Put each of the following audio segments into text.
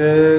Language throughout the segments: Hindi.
श्रुते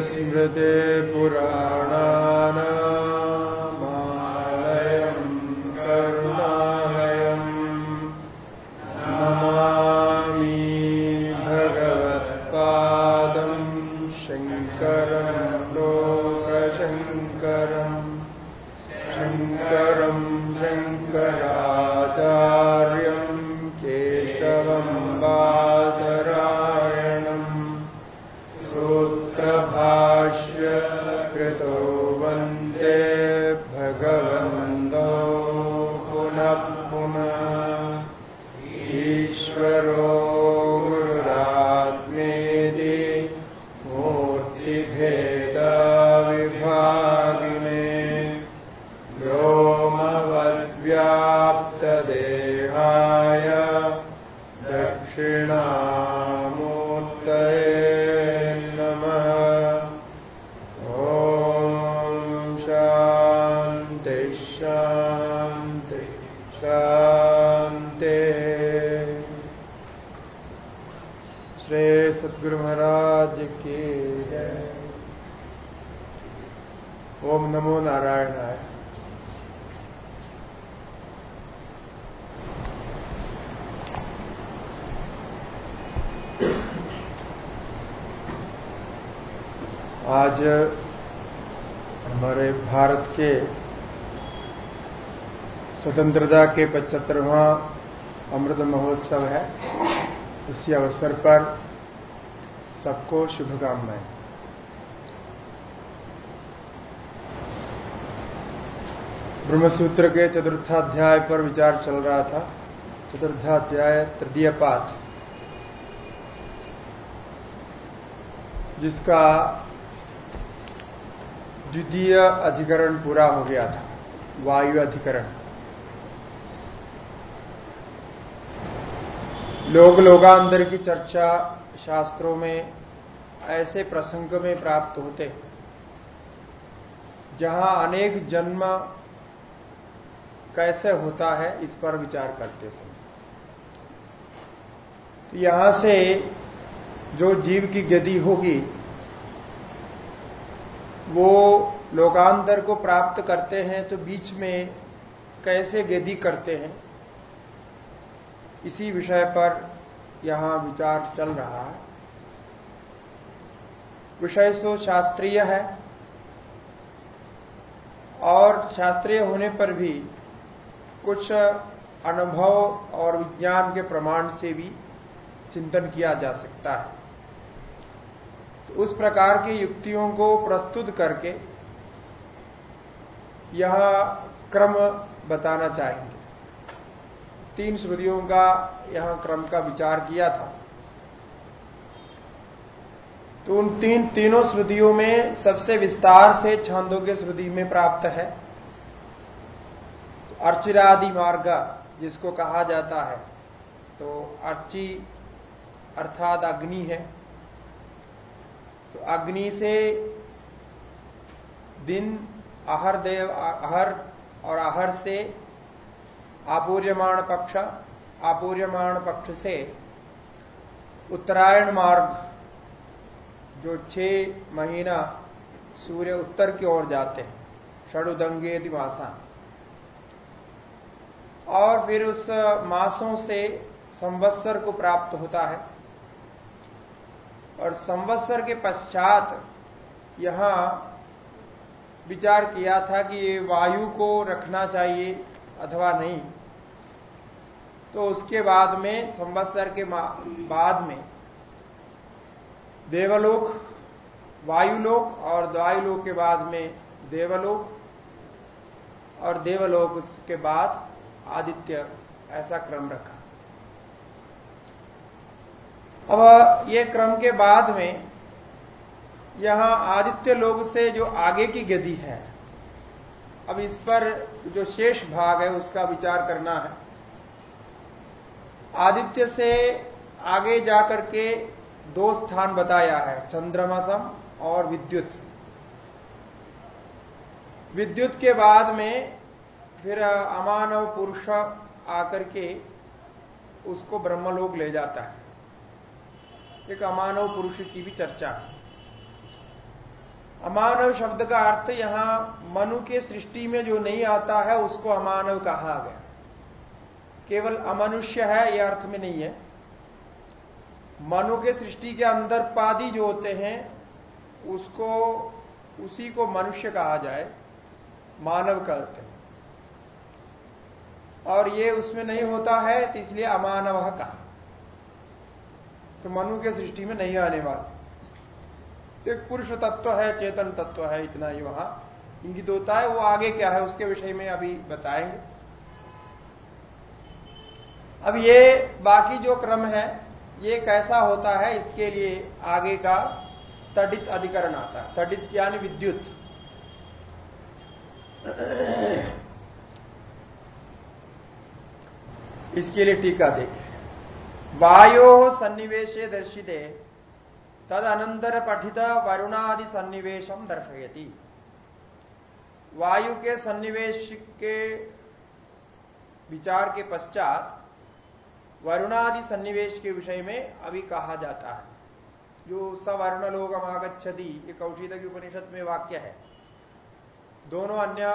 स्वतंत्रता के पचहत्तरवां अमृत महोत्सव है। उसी अवसर पर सबको शुभकामनाएँ। ब्रह्मसूत्र के चतुर्थाध्याय पर विचार चल रहा था। चतुर्थाध्याय तृतीय पाठ जिसका द्वितीय अधिकरण पूरा हो गया था। वायु अधिकरण। लोग लोगांतर की चर्चा शास्त्रों में ऐसे प्रसंग में प्राप्त होते जहाँ अनेक जन्म कैसे होता है इस पर विचार करते समय तो यहाँ से जो जीव की गति होगी, वो लोकांतर को प्राप्त करते हैं तो बीच में कैसे गति करते हैं इसी विषय पर यहाँ विचार चल रहा है। विषय सो शास्त्रीय है और शास्त्रीय होने पर भी कुछ अनुभव और विज्ञान के प्रमाण से भी चिंतन किया जा सकता है। तो उस प्रकार की युक्तियों को प्रस्तुत करके यह क्रम बताना चाहेंगे। तीन श्रुतियों का यहाँ क्रम का विचार किया था। तो उन तीन, तीनों श्रुतियों में सबसे विस्तार से छांदों के श्रुति में प्राप्त है। तो अर्चिरादि मार्ग, जिसको कहा जाता है तो अर्ची अर्थात अग्नि है। तो अग्नि से दिन आहर देव आहर और आहर से आपूर्यमाण पक्ष आपूर्यमाण पक्ष से उत्तरायण मार्ग, जो छह महीना सूर्य उत्तर की ओर जाते हैं, षडुदंगे दिवासान और फिर उस मासों से संवत्सर को प्राप्त होता है। और संवत्सर के पश्चात यहाँ विचार किया था कि वायु को रखना चाहिए अथवा नहीं। तो उसके बाद में, संवत्सर के बाद में, देवलोक, वायुलोक और वायुलोक के बाद में देवलोक और देवलोक के बाद आदित्य, ऐसा क्रम रखा। अब ये क्रम के बाद में, यहाँ आदित्य लोग से जो आगे की गति है अब इस पर जो शेष भाग है उसका विचार करना है। आदित्य से आगे जाकर के दो स्थान बताया है, चंद्रमसम और विद्युत। विद्युत के बाद में फिर अमानव पुरुष आकर के उसको ब्रह्मलोक ले जाता है। एक अमानव पुरुष की भी चर्चा है। अमानव शब्द का अर्थ यहाँ मनु के सृष्टि में जो नहीं आता है, उसको अमानव कहा गया। केवल अमनुष्य है यह अर्थ में नहीं है। मनु के सृष्टि के अंदर पादी जो होते हैं, उसको, उसी को मनुष्य कहा जाए, मानव कहते हैं। और ये उसमें नहीं होता है तो इसलिए अमानव कहा। तो मनु के सृष्टि में नहीं आने वाला। एक पुरुष तत्व है, चेतन तत्व है, इतना ही वहाँ इंगित होता है। वो आगे क्या है, उसके विषय में अभी बताएँगे। अब ये बाकी जो क्रम है, ये कैसा होता है, इसके लिए आगे का तडित अधिकरण आता है। तडित यानी विद्युत। इसके लिए टीका देखें। वायो सन्निवेशे दर्शिते तद अनंतर पठित वरुणादि सन्निवेशम दर्शयती। वायु के सन्निवेश के विचार के पश्चात वरुणादि सन्निवेश के विषय में अभी कहा जाता है। जो सवर्ण लोगम आगछति ये कौशिद की उपनिषद में वाक्य है। दोनों अन्य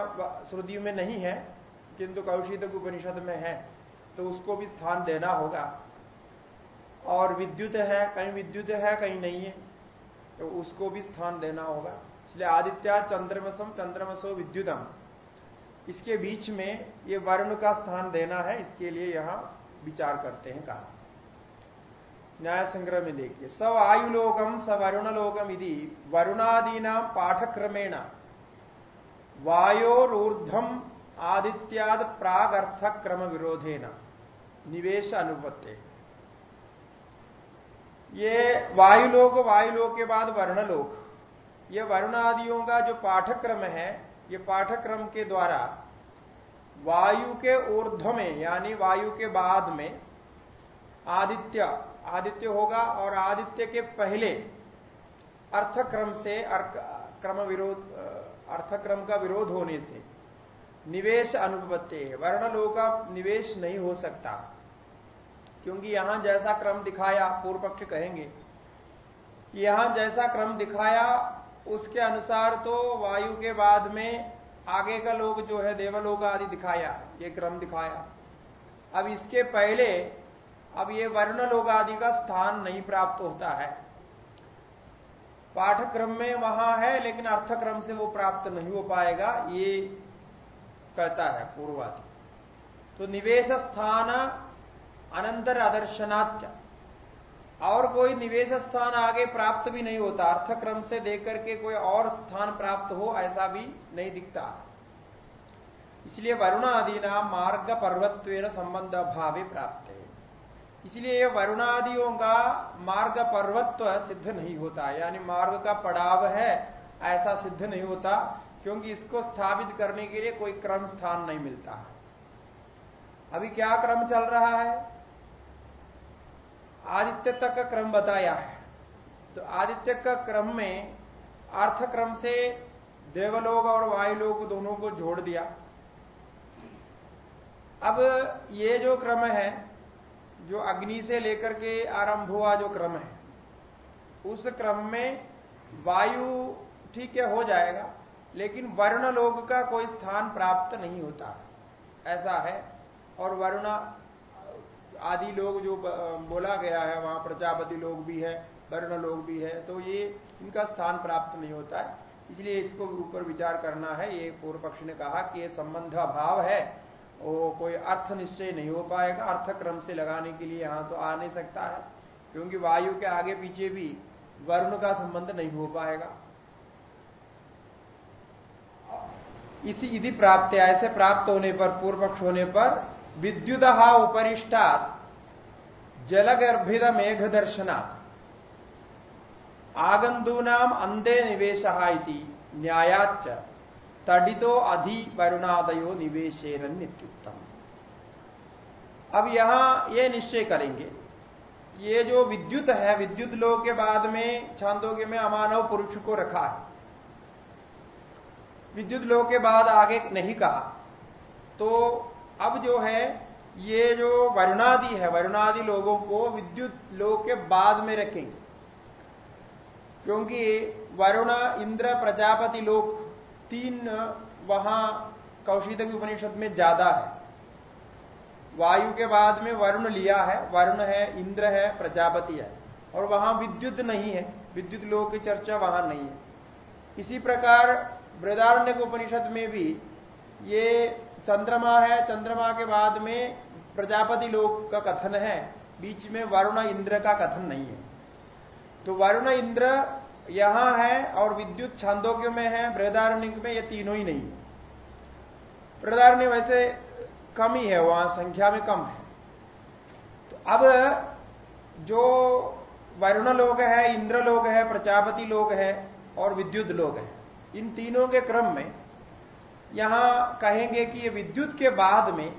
श्रुतियों में नहीं है, किंतु कौशिद उपनिषद में है तो उसको भी स्थान देना होगा। और विद्युत है, कहीं विद्युत है, कहीं नहीं है तो उसको भी स्थान देना होगा। इसलिए आदित्य चंद्रमसम चंद्रमसो विद्युतम। इसके बीच में ये वर्ण का स्थान देना है, इसके लिए यहाँ विचार करते हैं कहा। न्याय संग्रह में देखिए, स आयुलोकम स वरुणलोकम यदि वरुणादीना पाठक्रमेण। वायोरूर्धम आदित्याद प्राग अर्थ क्रम विरोधेना निवेश अनुपत्ति। ये वायुलोक वायुलोक के बाद वर्णलोक। ये वर्ण आदियों का जो पाठक्रम है, ये पाठक्रम के द्वारा वायु के ऊर्ध्व में, यानी वायु के बाद में आदित्य आदित्य होगा और आदित्य के पहले अर्थक्रम से क्रम विरोध, अर्थक्रम का विरोध होने से निवेश अनुपत्ति है। वर्णलोक का निवेश नहीं हो सकता। क्योंकि यहाँ जैसा क्रम दिखाया, पूर्व पक्ष कहेंगे। यहाँ जैसा क्रम दिखाया, उसके अनुसार तो वायु के बाद में आगे का लोग जो है, देवलोक आदि दिखाया, ये क्रम दिखाया। अब इसके पहले, अब ये वर्ण लोग आदि का स्थान नहीं प्राप्त होता है। पाठक्रम में वहाँ है, लेकिन अर्थक्रम से वो प्राप्त नहीं हो पाएगा, ये कहता है पूर्वादि। तो निवेश स्थान अनंतर आदर्शनाच और कोई निवेश स्थान आगे प्राप्त भी नहीं होता, अर्थक्रम से देकर के कोई और स्थान प्राप्त हो, ऐसा भी नहीं दिखता। इसलिए वरुणादि नाम मार्ग पर्वत्व संबंध भावे प्राप्त है। इसलिए वरुणादियों का मार्ग पर्वत्व सिद्ध नहीं होता। यानी मार्ग का पड़ाव है, ऐसा सिद्ध नहीं होता, क्योंकि इसको स्थापित करने के लिए कोई क्रम स्थान नहीं मिलता। अभी क्या क्रम चल रहा है? आदित्य तक का क्रम बताया है। तो आदित्य का क्रम में अर्थ क्रम से देवलोक और वायुलोक दोनों को जोड़ दिया। अब ये जो क्रम है, जो अग्नि से लेकर के आरंभ हुआ जो क्रम है, उस क्रम में वायु ठीक है, हो जाएगा, लेकिन वर्ण लोग का कोई स्थान प्राप्त नहीं होता। ऐसा है। और वर्ण आदि लोग जो बोला गया है, वहाँ प्रजापति लोग भी है, वर्ण लोग भी है तो ये इनका स्थान प्राप्त नहीं होता है। इसलिए इसको ऊपर विचार करना है। ये पूर्व पक्ष ने कहा कि ये संबंध अभाव है वो कोई अर्थ निश्चय नहीं हो पाएगा। अर्थ क्रम से लगाने के लिए यहाँ तो आ नहीं सकता है, क्योंकि वायु के आगे पीछे भी वर्ण का संबंध नहीं हो पाएगा। इसी यदि प्राप्त ऐसे प्राप्त होने पर, पूर्व पक्ष होने पर विद्युत उपरिष्टात जलगर्भित मेघ दर्शनात् आगंदूनाम अंधे निवेश न्यायाच तडितो अधि वरुणादयो निवेशेरन नित्युत्तम अब यहाँ ये निश्चय करेंगे। ये जो विद्युत है, विद्युत लोग के बाद में छांदोग्य में अमानव पुरुष को रखा है। विद्युत लोग के बाद आगे नहीं कहा। तो अब जो है, ये जो वरुणादि है, वरुणादि लोगों को विद्युत लोग के बाद में रखेंगे। क्योंकि वरुण, इंद्र, प्रजापति लोग तीन वहाँ कौशिक उपनिषद में ज़्यादा है। वायु के बाद में वरुण लिया है, वरुण है, इंद्र है, प्रजापति है। और वहाँ विद्युत नहीं है, विद्युत लोग की चर्चा वहाँ नहीं है। इसी प्रकार बृदारण्य उपनिषद में भी ये चंद्रमा है, चंद्रमा के बाद में प्रजापति लोग का कथन है। बीच में वरुण इंद्र का कथन नहीं है। तो वरुण इंद्र यहाँ है और विद्युत छांदोग्य में है, बृहदारण्य में ये तीनों ही नहीं है। बृहदारण्य वैसे कम ही है, वहाँ संख्या में कम है। तो अब जो वरुण लोग है, इंद्र लोग है, प्रजापति लोग है और विद्युत लोग है, इन तीनों के क्रम में यहाँ कहेंगे कि ये विद्युत के बाद में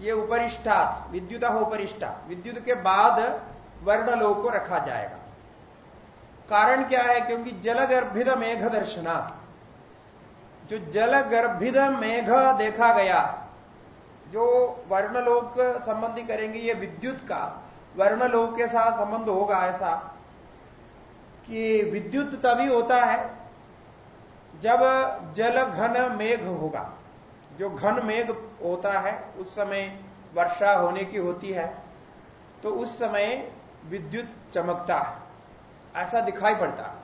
ये उपरिष्ठा विद्युत उपरिष्ठा, विद्युत के बाद वर्ण लोग को रखा जाएगा। कारण क्या है? क्योंकि जलगर्भित मेघ दर्शनाथ जो जलगर्भित मेघ देखा गया, जो वर्णलोक संबंधी करेंगे, ये विद्युत का वर्णलोक के साथ संबंध होगा ऐसा कि विद्युत तभी होता है जब जल घन मेघ होगा, जो घन मेघ होता है, उस समय वर्षा होने की होती है तो उस समय विद्युत चमकता है। ऐसा दिखाई पड़ता है।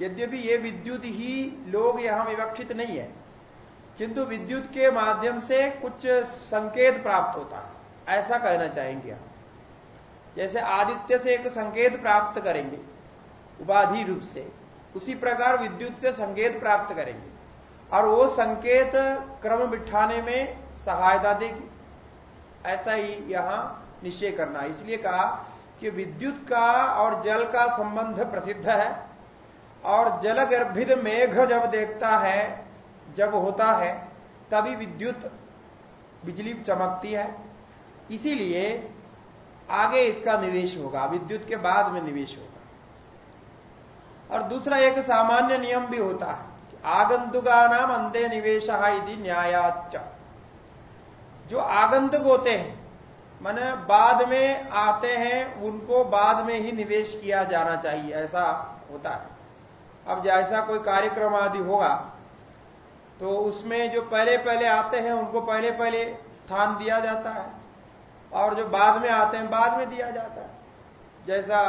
यद्यपि ये विद्युत ही लोग यहाँ विवक्षित नहीं है, किंतु विद्युत के माध्यम से कुछ संकेत प्राप्त होता है। ऐसा कहना चाहेंगे हम जैसे आदित्य से एक संकेत प्राप्त करेंगे, उपाधि रूप से। उसी प्रकार विद्युत से संकेत प्राप्त करेंगे। और वो संकेत क्रम बिठाने में सहायता देगी। ऐसा ही यहाँ निश्चय करना। इसलिए कहा कि विद्युत का और जल का संबंध प्रसिद्ध है। और जल गर्भित मेघ जब देखता है, जब होता है, तभी विद्युत बिजली चमकती है। इसीलिए आगे इसका निवेश होगा, विद्युत के बाद में निवेश होगा। और दूसरा एक सामान्य नियम भी होता है आगंतुका नाम अंधे निवेश न्यायाच जो आगंतुक होते हैं, मैंने बाद में आते हैं, उनको बाद में ही निवेश किया जाना चाहिए, ऐसा होता है। अब जैसा कोई कार्यक्रम आदि होगा तो उसमें जो पहले पहले आते हैं, उनको पहले पहले स्थान दिया जाता है, और जो बाद में आते हैं, बाद में दिया जाता है। जैसा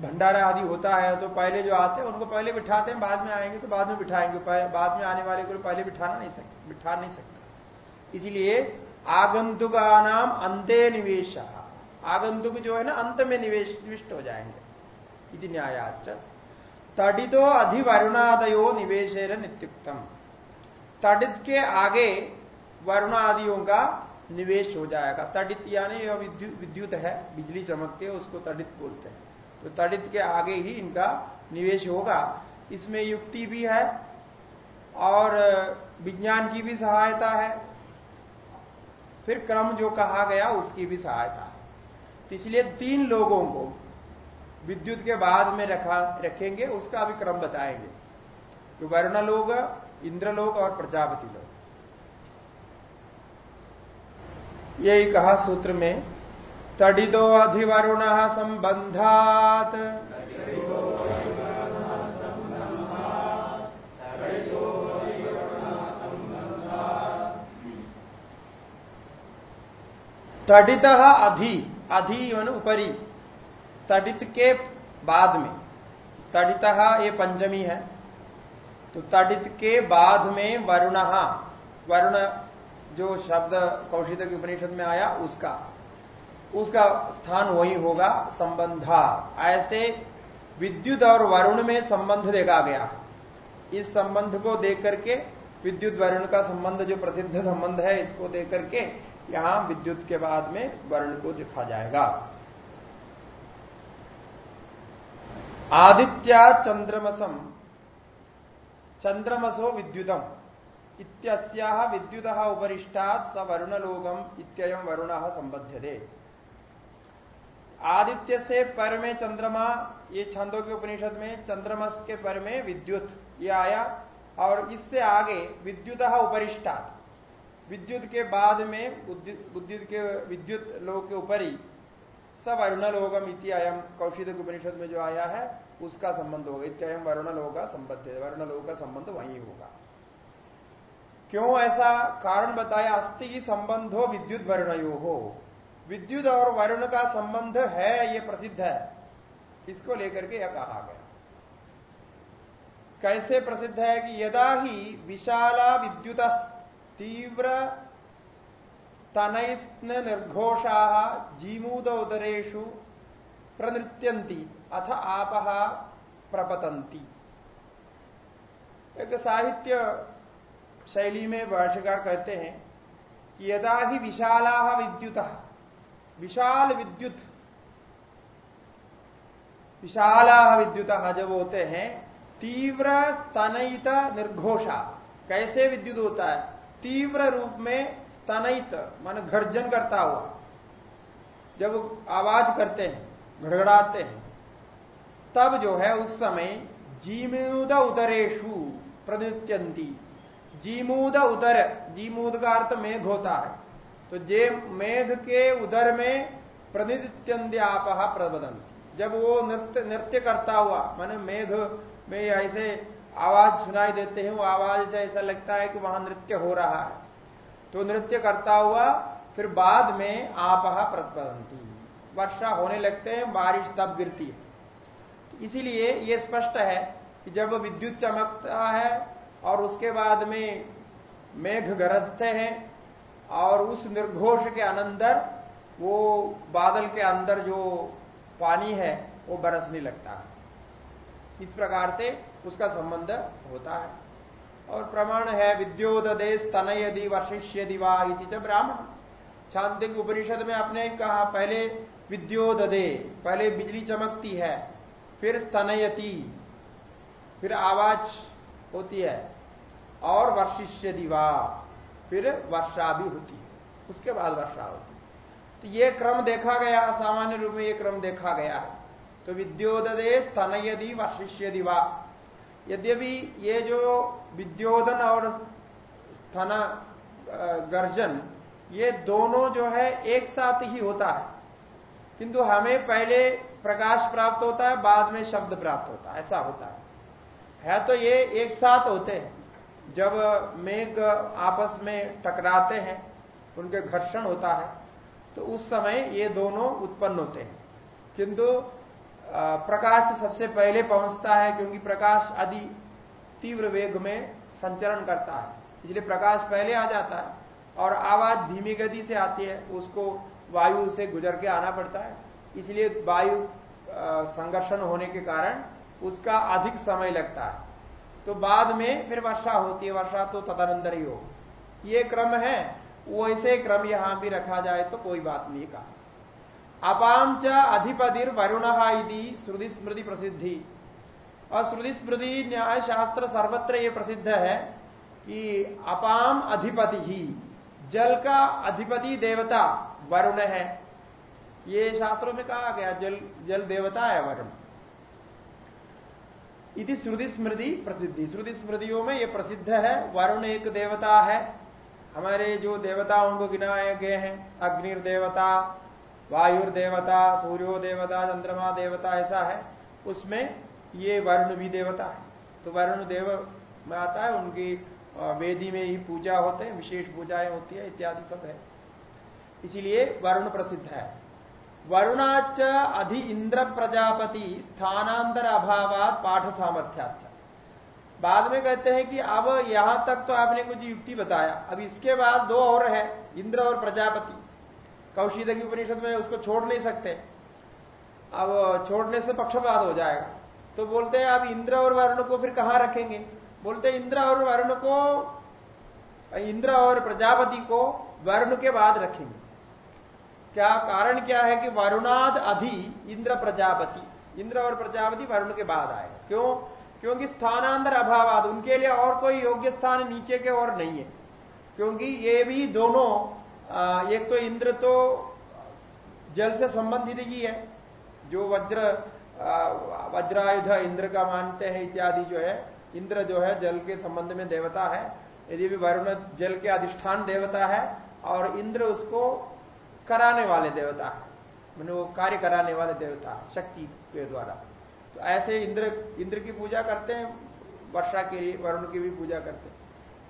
भंडारा आदि होता है तो पहले जो आते हैं, उनको पहले बिठाते हैं, बाद में आएँगे तो बाद में बिठाएँगे बाद में आने वाले को पहले बिठाना नहीं सकते बिठा नहीं सकता। इसलिए आगंतुक नाम अंत्य निवेश। आगंतुक जो है ना, अंत में निवेश, निविष्ट हो जाएँगे। इति न्यायाच तडितो अधिवरुणादयो निवेश नित्युक्तम। तडित के आगे वरुण आदियों का निवेश हो जाएगा। तडित यानी विद्युत है, बिजली चमकती है, उसको तडित बोलते हैं। तो तड़ित के आगे ही इनका निवेश होगा। इसमें युक्ति भी है और विज्ञान की भी सहायता है। फिर क्रम जो कहा गया उसकी भी सहायता है। तो इसलिए तीन लोगों को विद्युत के बाद में रखा, रखेंगे, उसका भी क्रम बताएँगे। तो वर्ण लोग इंद्रलोक और प्रजापति लोग। यही कहा सूत्र में तडिदो अधिवरुण संबंधात तडित अधि अधि ऊपरी तडित के बाद में। तडित ये पंचमी है। तो तडित के बाद में वरुण वरुण जो शब्द कौशिक उपनिषद में आया, उसका। उसका स्थान वही होगा, संबंधा। ऐसे विद्युत और वरुण में संबंध देखा गया। इस संबंध को देख करके, विद्युत वरुण का संबंध जो प्रसिद्ध संबंध है, इसको देख करके यहाँ विद्युत के बाद में वर्ण को दिखा जाएगा। आदित्या चंद्रमसम चंद्रमसो विद्युतम। इत्या विद्युत उपरिष्टात स वरुणलोकम इत्ययम वरुण संबद्ध आदित्य से पर में चंद्रमा, ये छंदों के उपनिषद में चंद्रमस के पर में विद्युत, ये आया, और इससे आगे विद्युत उपरिष्टा विद्युत के बाद में विद्युत के, विद्युत लोग के ऊपर ही सब अरुण लोगम इति अयम कौशिक उपनिषद में जो आया है, उसका संबंध होगा। इत्याम वर्ण लोग का संबंध है। वर्ण लोग का संबंध वही होगा। क्यों ऐसा कारण बताया? अस्थि की संबंधो विद्युत वर्णयो। हो विद्युत और वर्ण का संबंध है, ये प्रसिद्ध है। इसको लेकर के यह कहा गया। कैसे प्रसिद्ध है कि यदा ही विशाला विद्युत तीव्र स्तनस्न निर्घोषा जीमूद उदरेशु प्रनृत्यंती अथ आप प्रपतंती एक साहित्य शैली में भाष्यकार कहते हैं कि यदा ही विशाला विद्युत विशाल विद्युत। विशाला विद्युत जब होते हैं, तीव्र स्तनयित निर्घोषा। कैसे विद्युत होता है? तीव्र रूप में स्तनयित, मान गर्जन करता हुआ। जब आवाज़ करते हैं घड़गड़ाते हैं, तब जो है उस समय जीमूद उदरेशु प्रदुत्यंती जीमूद उदर, जीमूद का अर्थ मेघ होता है। तो जे मेघ के उदर में प्रतिनित्यंद्याप प्रबदंती जब वो नृत्य नृत्य करता हुआ, माने मेघ में ऐसे आवाज़ सुनाई देते हैं, वो आवाज़ से ऐसा लगता है कि वहाँ नृत्य हो रहा है। तो नृत्य करता हुआ, फिर बाद में आप प्रतिबंधी वर्षा होने लगते हैं, बारिश तब गिरती है। तो इसीलिए ये स्पष्ट है कि जब विद्युत चमकता है और उसके बाद में मेघ गरजते हैं और उस निर्घोष के अंदर वो बादल के अंदर जो पानी है, वो बरसने लगता है। इस प्रकार से उसका संबंध होता है। और प्रमाण है विद्योदे स्तन यदि वर्षिष्य दिवा च ब्राह्मण। छांतिक उपनिषद में आपने कहा, पहले विद्योदे पहले बिजली चमकती है, फिर स्तनयति, फिर आवाज़ होती है, और वर्षिष्य दिवा फिर वर्षा भी होती है। उसके बाद वर्षा होती है। तो ये क्रम देखा गया, सामान्य रूप में ये क्रम देखा गया है। तो विद्योदे स्तन यदि वर्षिष्य दिवा यद्यपि ये जो विद्योदन और स्तन गर्जन, ये दोनों जो है एक साथ ही होता है। किंतु हमें पहले प्रकाश प्राप्त होता है, बाद में शब्द प्राप्त होता है। ऐसा होता है। है तो ये एक साथ होते हैं। जब मेघ आपस में टकराते हैं, उनके घर्षण होता है तो उस समय ये दोनों उत्पन्न होते हैं। किंतु प्रकाश सबसे पहले पहुँचता है क्योंकि प्रकाश आदि तीव्र वेग में संचरण करता है। इसलिए प्रकाश पहले आ जाता है और आवाज़ धीमी गति से आती है, उसको वायु से गुजर के आना पड़ता है। इसलिए वायु संघर्षण होने के कारण उसका अधिक समय लगता है। तो बाद में फिर वर्षा होती है, वर्षा तो तदनंतर ही हो। ये क्रम है, वैसे क्रम यहाँ भी रखा जाए तो कोई बात नहीं कहा। अपाम च अधिपतिर वरुण श्रुति स्मृति प्रसिद्धि। और श्रुति स्मृति न्याय शास्त्र सर्वत्र ये प्रसिद्ध है कि अपाम अधिपति ही जल का अधिपति देवता वरुण है। ये शास्त्रों में कहा गया, जल जल देवता है वरुण। इति श्रुति स्मृति प्रसिद्धि। श्रुति स्मृतियों में ये प्रसिद्ध है, वरुण एक देवता है। हमारे जो देवताओं को गिनाए गए हैं अग्निर्देवता वायुर्देवता वायुर सूर्यो देवता, चंद्रमा देवता, ऐसा है, उसमें ये वरुण भी देवता है। तो वरुण देव में आता है, उनकी वेदी में ही पूजा होते हैं, विशेष पूजाएँ होती है, इत्यादि सब है। इसीलिए वरुण प्रसिद्ध है। वरुणाच अधि इंद्र प्रजापति स्थानांतर अभावात पाठ सामर्थ्याच बाद में कहते हैं कि अब यहाँ तक तो आपने कुछ युक्ति बताया। अब इसके बाद दो और है, इंद्र और प्रजापति। कौशिद की उपनिषद में उसको छोड़ नहीं सकते। अब छोड़ने से पक्षपात हो जाएगा। तो बोलते हैं, अब इंद्र और वरुण को फिर कहाँ रखेंगे? बोलते हैं, इंद्र और वरुण को, इंद्र और प्रजापति को वरुण के बाद रखेंगे। क्या कारण क्या है कि वरुणाद अधि इंद्र प्रजापति? इंद्र और प्रजापति वरुण के बाद आए। क्यों? क्योंकि स्थानांतर अभाव उनके लिए और कोई योग्य स्थान नीचे के और नहीं है। क्योंकि ये भी दोनों एक तो इंद्र तो जल से संबंधित ही है। जो वज्र वज्रायुध इंद्र का मानते हैं, इत्यादि जो है, इंद्र जो है जल के संबंध में देवता है। यदि भी वरुण जल के अधिष्ठान देवता है और इंद्र उसको कराने वाले देवता है मैंने वो कार्य कराने वाले देवता, शक्ति के द्वारा। तो ऐसे इंद्र इंद्र की पूजा करते हैं, वर्षा के लिए, वरुण की भी पूजा करते हैं।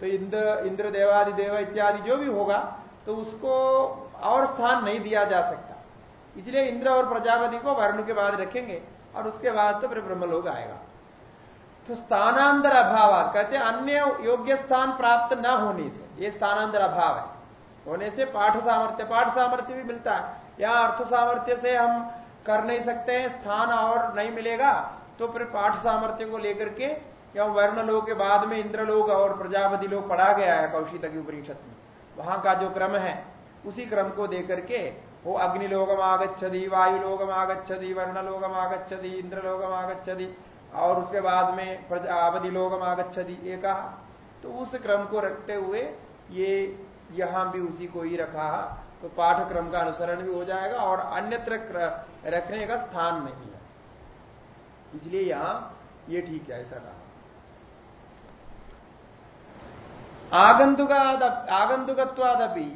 तो इंद्र इंद्र देवादि देव इत्यादि जो भी होगा तो उसको और स्थान नहीं दिया जा सकता। इसलिए इंद्र और प्रजापति को वरुण के बाद रखेंगे, और उसके बाद तो फिर ब्रह्मलोक आएगा। तो स्थानांतर अभाव कहते अन्य योग्य स्थान प्राप्त न होने से, ये स्थानांतर अभाव है। होने से पाठ सामर्थ्य पाठ सामर्थ्य भी मिलता है। या अर्थ सामर्थ्य से हम कर नहीं सकते हैं, स्थान और नहीं मिलेगा तो फिर पाठ सामर्थ्य को लेकर के या वर्ण लोग के बाद में इंद्र लोग और प्रजापति लोग पढ़ा गया है कौशिक की उपनिषद में। वहाँ का जो क्रम है, उसी क्रम को देकर के वो अग्नि लोगम आगच्छदि वायु अग्निलोकम आगच्छति, वायुलोकम आगच्छति, वर्णलोकम आगच्छति, इंद्रलोकम आगच्छति और उसके बाद में प्रजापति लोकम आगच्छति, ये कहा। तो उस क्रम को रखते हुए ये यहाँ भी उसी को ही रखा तो पाठक्रम का अनुसरण भी हो जाएगा और अन्यत्र रखने का स्थान नहीं है। इसलिए यहाँ ये ठीक है, ऐसा कहा। आगंतुकत्वादपि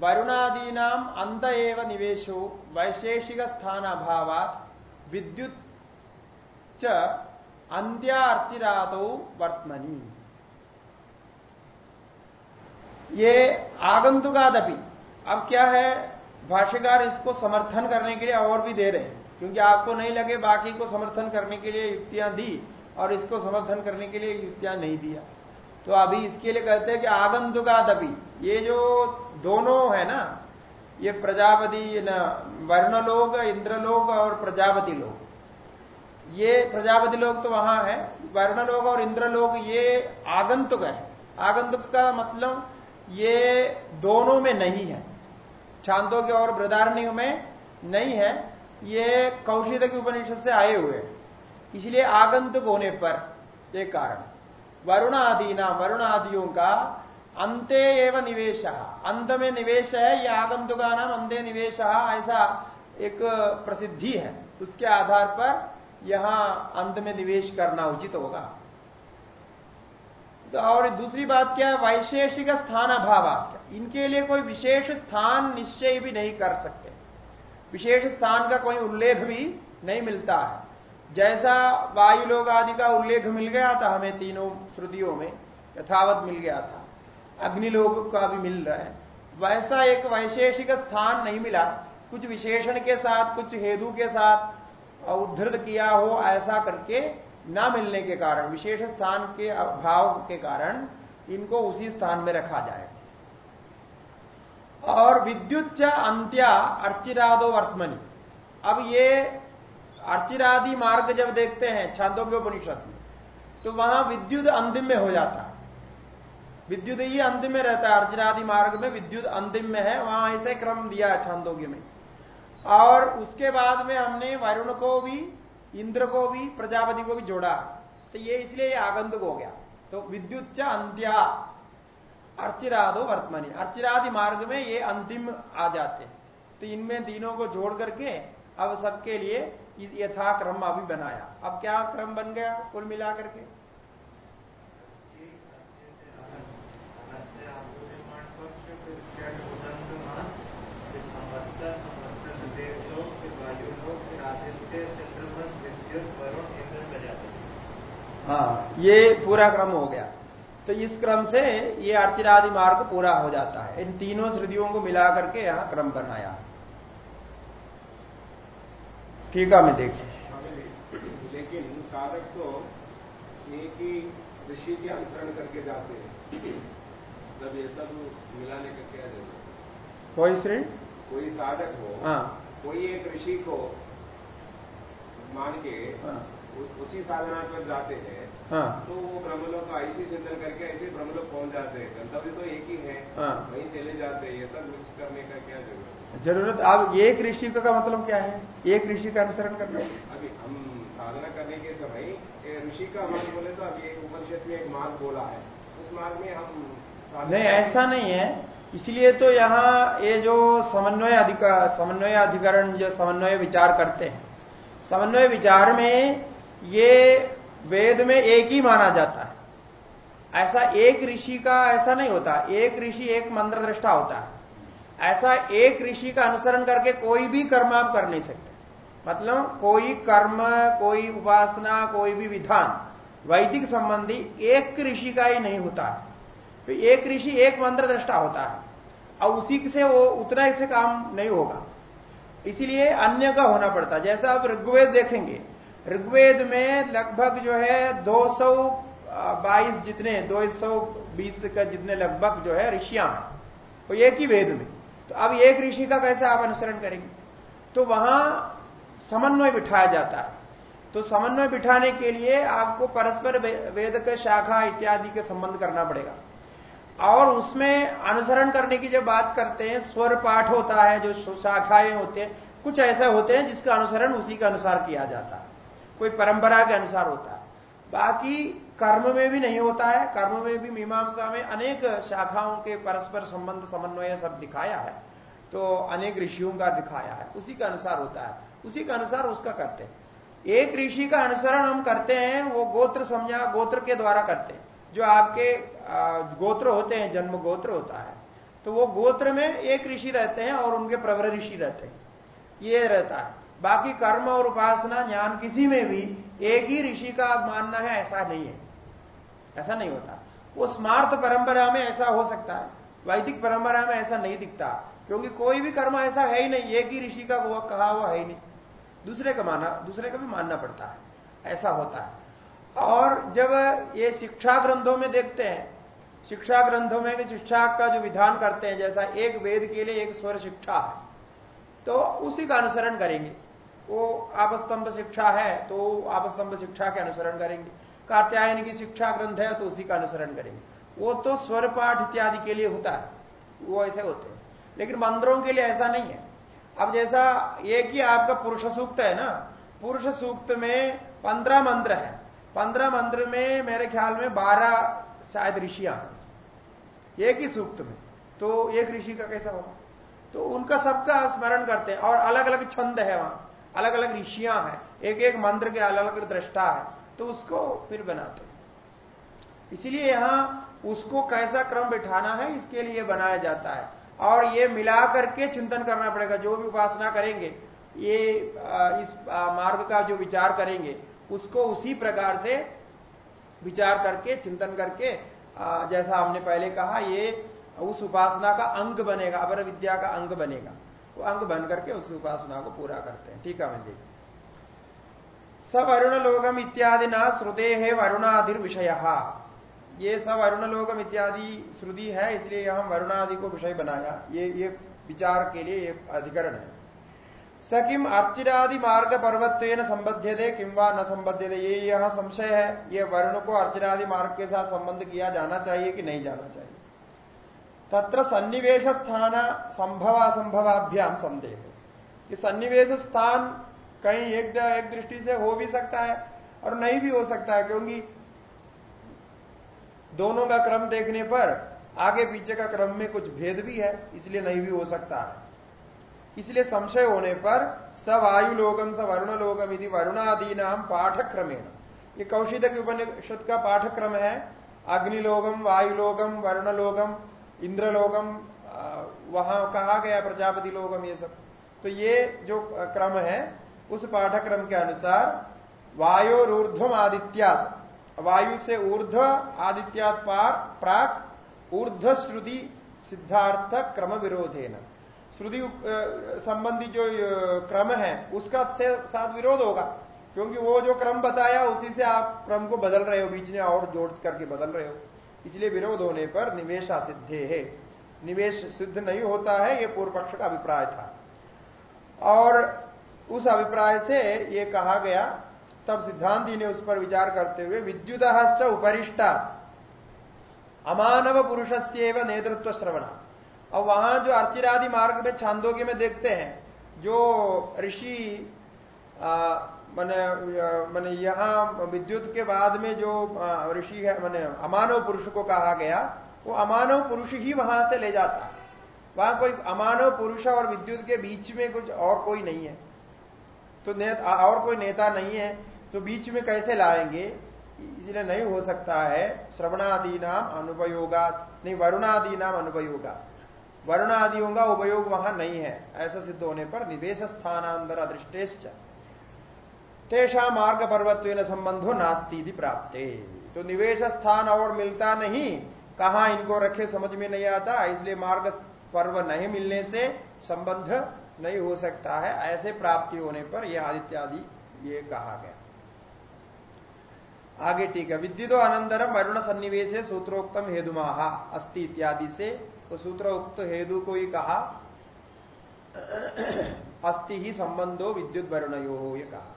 वरुणादीना अंत एव निवेशो वैशेषिक स्थान अभाव विद्युत अंत्यार्चिरादो वर्तमनी। ये आगंतुकादपि। अब क्या है, भाष्यकार इसको समर्थन करने के लिए और भी दे रहे हैं, क्योंकि आपको नहीं लगे बाकी को समर्थन करने के लिए युक्तियाँ दी और इसको समर्थन करने के लिए युक्तियाँ नहीं दिया। तो अभी इसके लिए कहते हैं कि आगंतुकादपि, ये जो दोनों है ना, ये प्रजापति, न, वर्णलोक, इंद्रलोक और प्रजापति लोग ये प्रजापति लोग तो वहाँ है, वर्णलोक और इंद्रलोक ये आगंतुक है। आगंतुक का मतलब ये दोनों में नहीं है। छांदों के और बृदारण्य में नहीं है। ये कौशिक के उपनिषद से आए हुए इसलिए आगंतुक होने पर एक कारण। वरुण आदि ना वरुण आदियों का अंत्य एवं निवेश। अंत में निवेश है या आगंतुका नाम अंत्य निवेश, ऐसा एक प्रसिद्धि है। उसके आधार पर यहाँ अंत में निवेश करना उचित होगा। तो और दूसरी बात क्या है? वैशेषिक स्थान अभाव आपका इनके लिए कोई विशेष स्थान निश्चय भी नहीं कर सकते। विशेष स्थान का कोई उल्लेख भी नहीं मिलता है। जैसा वायु लोग आदि का उल्लेख मिल गया था हमें तीनों श्रुतियों में, यथावत मिल गया था। अग्निलोक का भी मिल रहा है। वैसा एक वैशेषिक स्थान नहीं मिला। कुछ विशेषण के साथ, कुछ हेतु के साथ उद्धृत किया हो ऐसा करके न मिलने के कारण, विशेष स्थान के अभाव के कारण इनको उसी स्थान में रखा जाए। और विद्युत अंत्या अर्चिरादो वर्तमनी। अब ये अर्चिरादि मार्ग जब देखते हैं छांदों के उपनिषद में तो वहाँ विद्युत अंतिम में हो जाता है। विद्युत ही अंतिम में रहता है अर्चनादि मार्ग में विद्युत अंतिम में है, वहाँ ऐसे क्रम दिया है छांदोग्य में। और उसके बाद में हमने वरुण को भी इंद्र को भी, प्रजापति को भी जोड़ा। तो ये इसलिए आगंतुक हो गया। तो विद्युत अंत्या, अर्चिरादो वर्तमानी। अर्चिरादि मार्ग में ये अंतिम आ जाते तो इनमें तीनों को जोड़ करके अब सबके लिए यथाक्रम अभी बनाया। अब क्या क्रम बन गया कुल मिला करके हाँ ये पूरा क्रम हो गया। तो इस क्रम से ये अर्चिरादि मार्ग पूरा हो जाता है। इन तीनों श्रुतियों को मिला करके यहाँ क्रम बनाया। ठीक है मैं देखिए। लेकिन साधक तो एक ही ऋषि के अनुसरण करके जाते हैं। जब ये सब मिलाने का क्या ज़रूरत कोई श्री? कोई साधक हो हाँ। कोई एक ऋषि को मान के हाँ। उसी साधना पर जाते हैं हाँ। तो वो ब्रह्मलोक का ऐसी चिंतन करके ऐसे ब्रह्मलोक पहुँच जाते हैं। गंतव्य तो एक ही है हाँ। वहीं चले जाते हैं। ये सब मिक्स करने का क्या ज़रूरत है? ज़रूरत अब एक ऋषि का मतलब क्या है? एक ऋषि का अनुसरण करना। अभी हम साधना करने के समय ऋषि का मार्ग बोले तो अभी एक उपनिषद में एक मार्ग बोला है। उस मार्ग में हम नहीं ऐसा नहीं है। इसलिए तो यहाँ ये जो समन्वय अधिकार समन्वय अधिकरण जो समन्वय विचार करते हैं। समन्वय विचार में ये वेद में एक ही माना जाता है। ऐसा एक ऋषि का ऐसा नहीं होता। एक ऋषि एक मंत्र दृष्टा होता है। ऐसा एक ऋषि का अनुसरण करके कोई भी कर्म आप कर नहीं सकते। मतलब कोई कर्म, कोई उपासना, कोई भी विधान, वैदिक संबंधी एक ऋषि का ही नहीं होता। है तो एक ऋषि एक मंत्र दृष्टा होता है। और उसी से वो, उतना से काम नहीं होगा। इसीलिए अन्य का होना पड़ता। है जैसा आप ऋग्वेद देखेंगे ऋग्वेद में लगभग जो है 222 जितने 220 का जितने लगभग जो है ऋषियाँ हैं, वो एक ही वेद में। तो अब एक ऋषि का कैसे आप अनुसरण करेंगे? तो वहाँ समन्वय बिठाया जाता है। तो समन्वय बिठाने के लिए आपको परस्पर वेद के शाखा इत्यादि के संबंध करना पड़ेगा। और उसमें अनुसरण करने की जब बात करते हैं, स्वर पाठ होता है, जो शाखाएँ होते हैं, कुछ ऐसे होते हैं जिसका अनुसरण उसी के अनुसार किया जाता है। कोई परंपरा के अनुसार होता है। बाकी कर्म में भी नहीं होता है, कर्म में भी मीमांसा में अनेक शाखाओं के परस्पर संबंध, समन्वय सब दिखाया है। तो अनेक ऋषियों का दिखाया है, उसी के अनुसार होता है। उसी के अनुसार उसका करते हैं। एक ऋषि का अनुसरण हम करते हैं, वो गोत्र समझा, गोत्र के द्वारा करते हैं। जो आपके गोत्र होते हैं, जन्म गोत्र होता है। तो वो गोत्र में एक ऋषि रहते हैं और उनके प्रवर ऋषि रहते हैं। ये रहता है। बाकी कर्म और उपासना ज्ञान किसी में भी एक ही ऋषि का मानना है, ऐसा नहीं है। ऐसा नहीं होता। वो स्मार्थ परंपरा में ऐसा हो सकता है। वैदिक परंपरा में ऐसा नहीं दिखता, क्योंकि कोई भी कर्म ऐसा है ही नहीं। एक ही ऋषि का वो कहा हुआ है ही नहीं। दूसरे का माना, दूसरे का भी मानना पड़ता है। ऐसा होता है। और जब ये शिक्षा ग्रंथों में देखते हैं, शिक्षा ग्रंथों में शिक्षा का जो विधान करते हैं, जैसा एक वेद के लिए एक स्वर शिक्षा है तो उसी का अनुसरण करेंगे। वो आपस्तंभ शिक्षा है तो आपस्तंभ शिक्षा के अनुसरण करेंगे। कात्यायन की शिक्षा ग्रंथ है तो उसी का अनुसरण करेंगे। वो तो स्वर पाठ इत्यादि के लिए होता है, वो ऐसे होते हैं। लेकिन मंत्रों के लिए ऐसा नहीं है। अब जैसा एक ही आपका पुरुष सूक्त है ना, पुरुष सूक्त में पंद्रह मंत्र है। पंद्रह मंत्र में मेरे ख्याल में बारह शायद ऋषियाँ हैं। एक ही सूक्त में। तो एक ऋषि का कैसा होगा? तो उनका सबका स्मरण करते हैं और अलग अलग छंद है वहाँ। अलग अलग ऋषियाँ हैं एक एक मंत्र के अलग अलग दृष्टा है तो उसको फिर बनाते इसीलिए यहाँ उसको कैसा क्रम बिठाना है, इसके लिए बनाया जाता है। और ये मिला करके चिंतन करना पड़ेगा, जो भी उपासना करेंगे, ये इस मार्ग का जो विचार करेंगे, उसको उसी प्रकार से विचार करके, चिंतन करके जैसा हमने पहले कहा, ये उस उपासना का अंग बनेगा, अपर विद्या का अंग बनेगा। वो अंग बन करके उस उपासना को पूरा करते हैं। ठीक है मैं देखिए सब अरुण लोगम इत्यादि ना श्रुते है वरुणाधिर विषय ये सब अरुण लोगम इत्यादि श्रुति है, इसलिए हम वरुणादि को विषय बनाया। ये ये विचार के लिए ये अधिकरण है। स किम अर्चिरादि मार्ग पर्वत्व संबद्ध दे किंवा न संबद्ध दे ये यहाँ संशय है। ये वर्ण को अर्चिरादि मार्ग के साथ संबंध किया जाना चाहिए कि नहीं जाना चाहिए? तत्र सन्निवेश स्थान संभव असंभवाभ्याम संदेह। कि सन्निवेश स्थान कहीं एक एक दृष्टि से हो भी सकता है और नहीं भी हो सकता है, क्योंकि दोनों का क्रम देखने पर आगे पीछे का क्रम में कुछ भेद भी है, इसलिए नहीं भी हो सकता है। इसलिए संशय होने पर स वायु लोकम स वरुण लोकम यदि वरुणादि नाम पाठक्रमेण। ये कौशिक उपनिषद का पाठक्रम है। अग्निलोकम वायुलोकम वरुणलोकम इंद्रलोकम वहाँ कहा गया प्रजापति लोकम ये सब। तो ये जो क्रम है, उस पाठक्रम के अनुसार वायु वायोरूर्ध्वम आदित्यात। वायु से ऊर्ध्व, आदित्यात पार, प्राक ऊर्ध्व श्रुति सिद्धार्थ क्रम विरोधेन श्रुति संबंधी जो क्रम है, उसका से साथ विरोध होगा, क्योंकि वो जो क्रम बताया, उसी से आप क्रम को बदल रहे हो, बीच में और जोड़ करके बदल रहे हो। इसलिए विरोध होने पर निवेशा सिद्धे है। निवेश सिद्ध नहीं होता है, ये पूर्व पक्ष का अभिप्राय था। और उस अभिप्राय से ये कहा गया, तब सिद्धांति ने उस पर विचार करते हुए विद्युत उपरिष्टा, अमानव पुरुष से नेतृत्व श्रवण। और वहाँ जो अर्चिरादि मार्ग में छांदोग्य में देखते हैं, जो ऋषि मैंने मैंने यहाँ विद्युत के बाद में जो ऋषि है, मैंने अमानव पुरुष को कहा गया, वो अमानव पुरुष ही वहाँ से ले जाता है। वहाँ कोई अमानव पुरुष और विद्युत के बीच में कुछ और कोई नहीं है। तो नेता और कोई नेता नहीं है तो बीच में कैसे लाएँगे? इसलिए नहीं हो सकता है श्रवणादि नाम अनुपयोगा नहीं वरुणादि नाम अनुपयोगा वरुणादियों का उपयोग वहाँ नहीं है। ऐसा सिद्ध होने पर निवेश स्थानांतर अदृष्टेश्च तेषा मार्ग पर्वत्व संबंधो नास्ती प्राप्त। तो निवेश स्थान और मिलता नहीं, कहा इनको रखे समझ में नहीं आता, इसलिए मार्ग पर्व नहीं मिलने से संबंध नहीं हो सकता है। ऐसे प्राप्ति होने पर यह आदित्यादि ये कहा गया। आगे ठीक है। विद्युत अनंतरम वरुण सन्निवेश सूत्रोक्तम हेदुमाहा अस्ति इत्यादि से वो सूत्रोक्त हेदु को ही कहा। अस्ति ही संबंधो विद्युत वरुणयो ये कहा।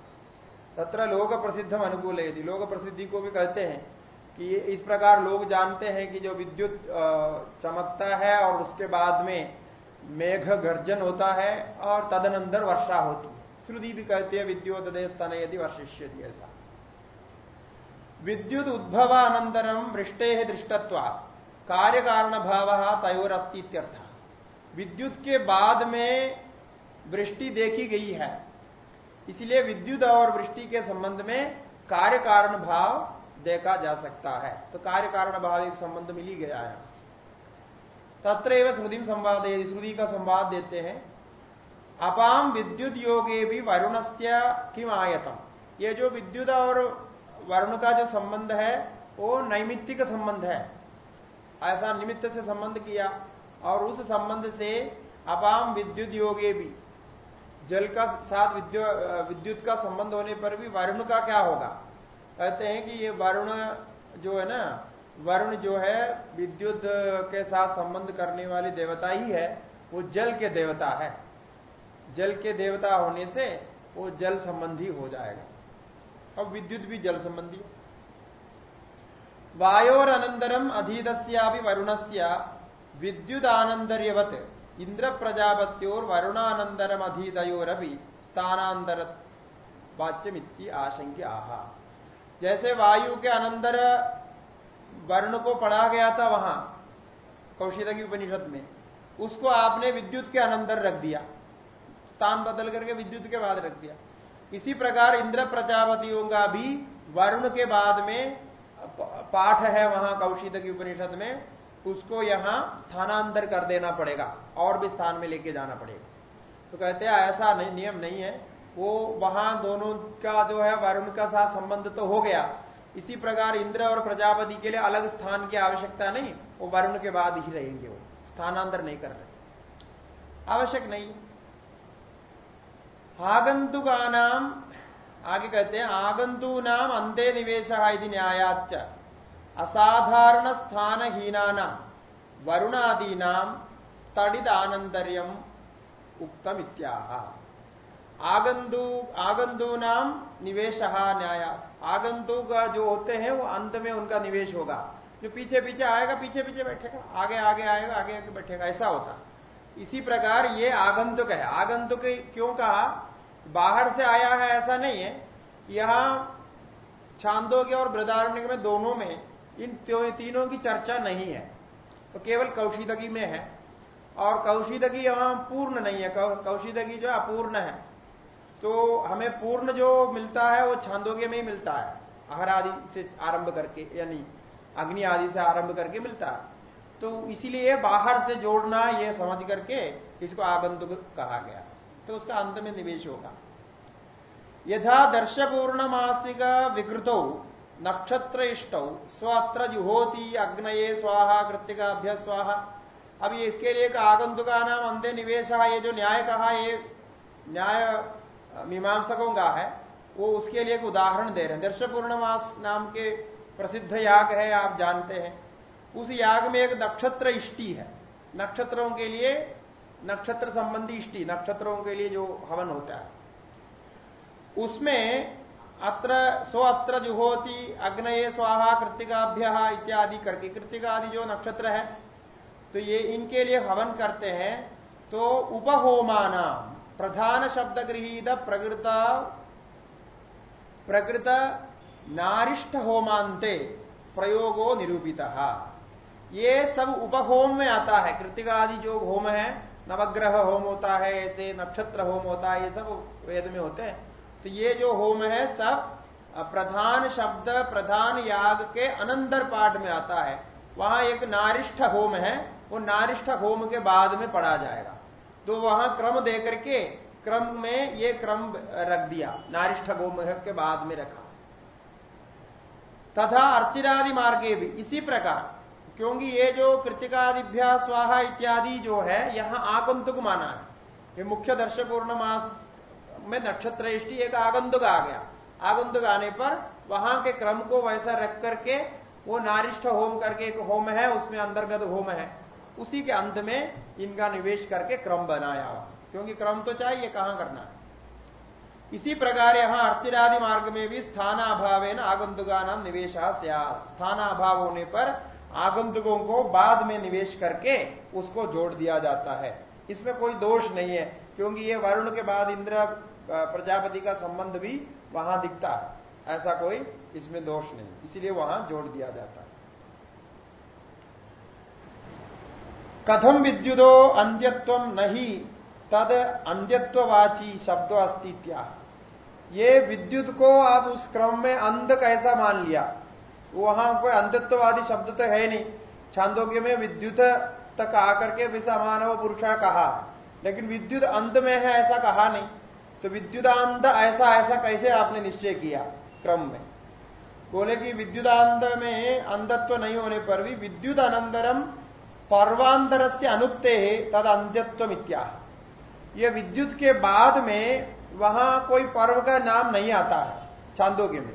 तत्र लोक प्रसिद्धम अनुकूल यदि लोक प्रसिद्धि को भी कहते हैं कि इस प्रकार लोग जानते हैं कि जो विद्युत चमकता है और उसके बाद में मेघ गर्जन होता है और तदनंतर वर्षा होती है। श्रुति भी कहती है, विद्युत स्तन यदि वर्षिष्य ऐसा। विद्युत उद्भव अनंतरम वृष्टे दृष्टत्व कार्य कारण भाव तयोर अस्तित्यर्थ विद्युत के बाद में वृष्टि देखी गई है। इसलिए विद्युत और वृष्टि के संबंध में कार्य कारण भाव देखा जा सकता है। तो कार्य कारण भाव एक संबंध मिल ही गया है। तत्र श्रुति संवाद, श्रुति का संवाद देते हैं। अपाम विद्युत योगे भी वरुण से किम आयतम। ये जो विद्युत और वरुण का जो संबंध है, वो नैमित्तिक संबंध है। ऐसा निमित्त से संबंध किया और उस संबंध से अपाम विद्युत योगे भी जल का साथ विद्युत का संबंध होने पर भी वरुण का क्या होगा? कहते हैं कि ये वरुण जो है ना, वरुण जो है विद्युत के साथ संबंध करने वाली देवता ही है, वो जल के देवता है। जल के देवता होने से वो जल संबंधी हो जाएगा। अब विद्युत भी जल संबंधी वायोर अनंतरम अधीदस्या वरुणस्य विद्युत आनंदर्यवत इंद्र प्रजापत्योर वरुणानंदरम अधीदयोरपि स्थानांतर वाच्यमिति आशंक्य आहा जैसे वायु के अनंतर वर्ण को पढ़ा गया था वहाँ कौशिदा की उपनिषद में उसको आपने विद्युत के अनंतर रख दिया स्थान बदल करके विद्युत के बाद रख दिया इसी प्रकार इंद्र प्रजापतियों का भी वरुण के बाद में पाठ है वहाँ कौशिद की उपनिषद में उसको यहाँ स्थानांतर कर देना पड़ेगा, और भी स्थान में लेके जाना पड़ेगा। तो कहते हैं, ऐसा नहीं, नियम नहीं है। वो वहाँ दोनों का जो है, वरुण का साथ संबंध तो हो गया। इसी प्रकार इंद्र और प्रजापति के लिए अलग स्थान की आवश्यकता नहीं, वो वरुण के बाद ही रहेंगे वो। स्थानांतर नहीं कर रहे। आवश्यक नहीं। आगंतुका नाम आगे कहते हैं आगंतु नाम अंत्य निवेश न्यायाच असाधारण स्थान हीना वरुणादीना आनंदर्यम उक्तम इत्याह आगंतु आगंतु नाम निवेश न्याय आगंतु का जो होते हैं वो अंत में उनका निवेश होगा जो पीछे पीछे आएगा पीछे पीछे बैठेगा आगे आगे आएगा आगे आगे बैठेगा ऐसा होता इसी प्रकार ये आगंतुक है आगंतुक क्यों कहा बाहर से आया है ऐसा नहीं है यहाँ छांदोग्य और बृदारण्य में दोनों में इन तीनों की चर्चा नहीं है। तो केवल कौशिदगी में है। और कौशिदगी यहाँ पूर्ण नहीं है। कौशिदगी जो अपूर्ण है। तो हमें पूर्ण जो मिलता है, वो छांदोग्य में ही मिलता है। आहर आदि से आरंभ करके, यानी अग्नि आदि से आरंभ करके मिलता है। तो इसीलिए बाहर से जोड़ना यह समझ करके इसको आगंतुक कहा गया। तो उसका अंत में निवेश होगा। यथा दर्श पूर्णमासिक विकृतो। नक्षत्र इष्ट स्वत्र जुहोती अग्नये स्वाहा कृतिकाभ्य स्वाहा। अब ये इसके लिए एक आगंतुका नाम अंधे निवेश, ये जो न्याय कहा ये न्याय मीमांसकों का है, वो उसके लिए एक उदाहरण दे रहे हैं। दर्श पूर्णमास नाम के प्रसिद्ध याग है, आप जानते हैं। उस याग में एक नक्षत्र इष्टि है। नक्षत्रों के लिए नक्षत्र संबंधी इष्टि, नक्षत्रों के लिए जो हवन होता है। उसमें अत्र सो अत्र जुहोती, अग्नये स्वाहा कृतिकाभ्य इत्यादि करके। कृतिका आदि जो नक्षत्र है तो ये इनके लिए हवन करते हैं तो उपहोमाना, प्रधान शब्द गृहीत प्रकृत प्रकृत नारिष्ठ होमांते प्रयोगो निरूपित। ये सब उपहोम में आता है। कृतिका आदि जो होम है, नवग्रह होम होता है, ऐसे नक्षत्र होम होता है, ये सब वेद में होते हैं। तो ये जो होम है सब प्रधान शब्द, प्रधान याग के अनंतर पाठ में आता है। वहाँ एक नारिष्ठ होम है, वो नारिष्ठ होम के बाद में पढ़ा जाएगा। तो वहाँ क्रम देकर के क्रम में ये क्रम रख दिया, नारिष्ठ होम के बाद में रखा। तथा अर्चिरादि मार्गे भी, इसी प्रकार, क्योंकि ये जो कृतिकादिभ्या स्वाहा इत्यादि जो है, यहाँ आगंतुक माना है। ये मुख्य दर्शक पूर्णमास में नक्षत्र एक आगंतुक आ गया। आगंतुक आने पर वहाँ के क्रम को वैसा रख करके वो नारिष्ठ होम करके एक होम है, उसमें अंतर्गत होम है। उसी के अंत में इनका निवेश करके क्रम बनाया हुआ। क्योंकि क्रम तो चाहिए, कहाँ करना है? इसी प्रकार यहाँ अर्चिरादि मार्ग में भी स्थानाभाव आगंतुका नाम निवेश स्थानाभाव होने पर आगंतुकों को बाद में निवेश करके उसको जोड़ दिया जाता है। इसमें कोई दोष नहीं है, क्योंकि ये वरुण के बाद इंद्र प्रजापति का संबंध भी वहाँ दिखता है। ऐसा कोई इसमें दोष नहीं। इसीलिए वहाँ जोड़ दिया जाता है। कथम विद्युतो अंध्यत्व नहीं, तद अंध्यत्ववाची शब्द अस्तित्या ये विद्युत को आप उस क्रम में अंध कैसा मान लिया? वहाँ कोई अंधत्ववादी शब्द तो है नहीं। छांदोग्य में विद्युत तक आकर के विषा मानव पुरुषा कहा। लेकिन विद्युत अंत में है, ऐसा कहा नहीं। तो विद्युदांत ऐसा ऐसा कैसे आपने निश्चय किया क्रम में? बोले कि विद्युदांत में अंधत्व नहीं होने पर भी विद्युत अनंतरम पर्वांतर से अनुक्ते है तद अंध्यत्व इत्या ये विद्युत के बाद में वहाँ कोई पर्व का नाम नहीं आता है छांदोग्य में।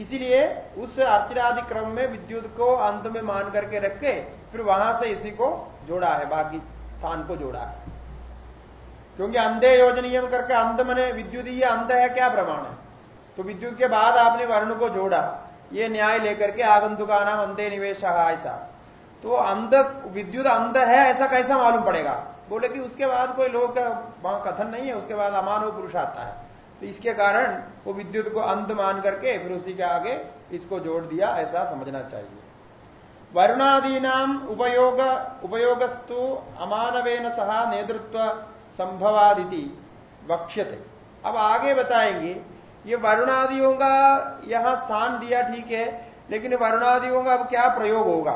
इसीलिए उस अर्चनादि क्रम में विद्युत को अंत में मान करके रख के फिर वहाँ से इसी को जोड़ा है, बाकी स्थान को जोड़ा है। क्योंकि अंधे योजनीय करके अंध मने विद्युत ही अंध है क्या प्रमाण है? तो विद्युत के बाद आपने वर्ण को जोड़ा, ये न्याय लेकर के आगंतुका नाम अंधे निवेश ऐसा। तो अंध, विद्युत अंध है ऐसा कैसा मालूम पड़ेगा? बोले कि उसके बाद कोई लोग का कथन नहीं है, उसके बाद अमानव पुरुष आता है। तो इसके कारण वो विद्युत को अंध मान करके फिर उसी के आगे इसको जोड़ दिया, ऐसा समझना चाहिए। वर्णादीनाम उपयोग, उपयोगस्तु अमानवेन सह नेतृत्व संभवादिति वक्ष्यते। अब आगे बताएँगे, ये वरुणादियों का यहाँ स्थान दिया ठीक है, लेकिन वरुणादियों का अब क्या प्रयोग होगा?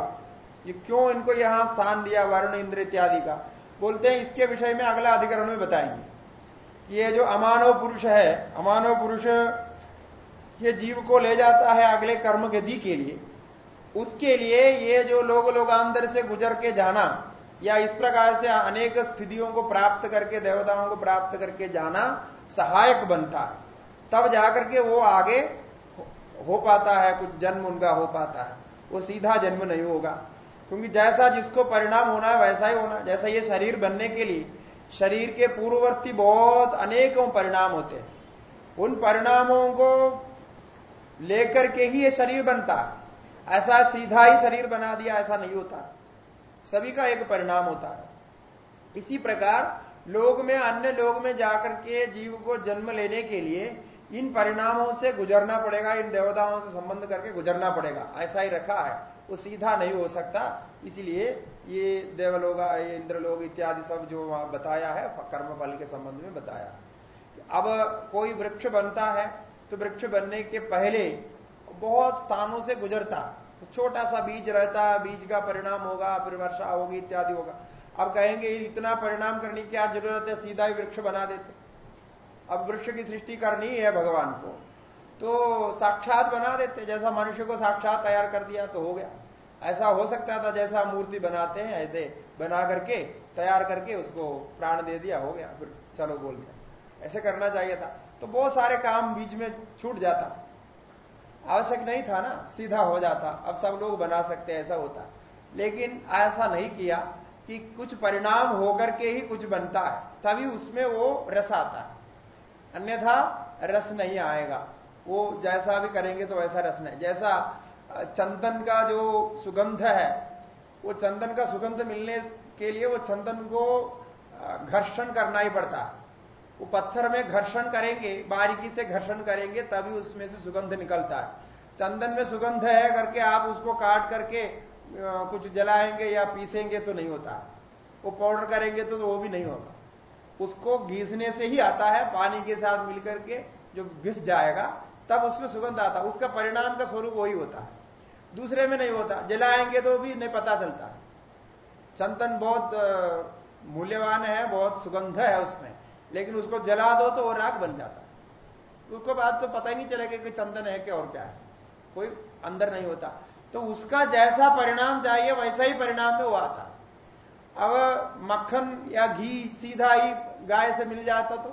ये क्यों इनको यहाँ स्थान दिया, वरुण इंद्र इत्यादि का? बोलते हैं, इसके विषय में अगला अधिकरण में बताएँगे कि ये जो अमानव पुरुष है, अमानव पुरुष ये जीव को ले जाता है अगले कर्म गति के लिए। उसके लिए ये जो लोग लोग अंदर से गुजर के जाना या इस प्रकार से अनेक स्थितियों को प्राप्त करके, देवताओं को प्राप्त करके जाना सहायक बनता है। तब जाकर के वो आगे हो पाता है, कुछ जन्म उनका हो पाता है। वो सीधा जन्म नहीं होगा। क्योंकि जैसा जिसको परिणाम होना है, वैसा ही होना जैसा ये शरीर बनने के लिए, शरीर के पूर्ववर्ती बहुत अनेकों परिणाम होते हैं। उन परिणामों को लेकर के ही ये शरीर बनता ऐसा सीधा ही शरीर बना दिया, ऐसा नहीं होता। सभी का एक परिणाम होता है। इसी प्रकार लोग में, अन्य लोग में जाकर के जीव को जन्म लेने के लिए इन परिणामों से गुजरना पड़ेगा, इन देवताओं से संबंध करके गुजरना पड़ेगा। ऐसा ही रखा है। वो सीधा नहीं हो सकता। इसलिए ये देवलोग ये इंद्रलोग इत्यादि सब जो वहाँ बताया है, कर्म फल के संबंध में बताया। अब कोई वृक्ष बनता है तो वृक्ष बनने के पहले बहुत स्थानों से गुजरता। छोटा सा बीज रहता है, बीज का परिणाम होगा, फिर वर्षा होगी, इत्यादि होगा। अब कहेंगे इतना परिणाम करने की क्या ज़रूरत है? सीधा ही वृक्ष बना देते अब वृक्ष की सृष्टि करनी है भगवान को। तो साक्षात बना देते जैसा मनुष्य को साक्षात तैयार कर दिया तो हो गया। ऐसा हो सकता था जैसा मूर्ति बनाते हैं, ऐसे बना करके, तैयार करके उसको प्राण दे दिया, हो गया। फिर चलो बोल दिया। ऐसे करना चाहिए था। तो बहुत सारे काम बीच में छूट जाता। आवश्यक नहीं था ना, सीधा हो जाता। अब सब लोग बना सकते ऐसा होता। लेकिन ऐसा नहीं किया कि कुछ परिणाम होकर के ही कुछ बनता है, तभी उसमें वो रस आता है। अन्यथा रस नहीं आएगा। वो जैसा भी करेंगे तो वैसा रस नहीं। जैसा चंदन का जो सुगंध है, वो चंदन का सुगंध मिलने के लिए वो चंदन को घर्षण करना ही पड़ता है। वो पत्थर में घर्षण करेंगे, बारीकी से घर्षण करेंगे, तभी उसमें से सुगंध निकलता है। चंदन में सुगंध है करके आप उसको काट करके कुछ जलाएँगे या पीसेंगे तो नहीं होता। वो पाउडर करेंगे तो वो भी नहीं होगा। उसको घीसने से ही आता है, पानी के साथ मिलकर के जो घिस जाएगा, तब उसमें सुगंध आता है। उसका परिणाम का स्वरूप वही होता है। दूसरे में नहीं होता। जलाएँगे तो भी नहीं पता चलता। चंदन बहुत मूल्यवान है, बहुत सुगंध है उसमें। लेकिन उसको जला दो तो वो राग बन जाता है। उसको बाद तो पता ही नहीं चलेगा कि चंदन है क्या और क्या है। कोई अंदर नहीं होता। तो उसका जैसा परिणाम चाहिए, वैसा ही परिणाम में वो आता अब मक्खन या घी सीधा ही गाय से मिल जाता तो?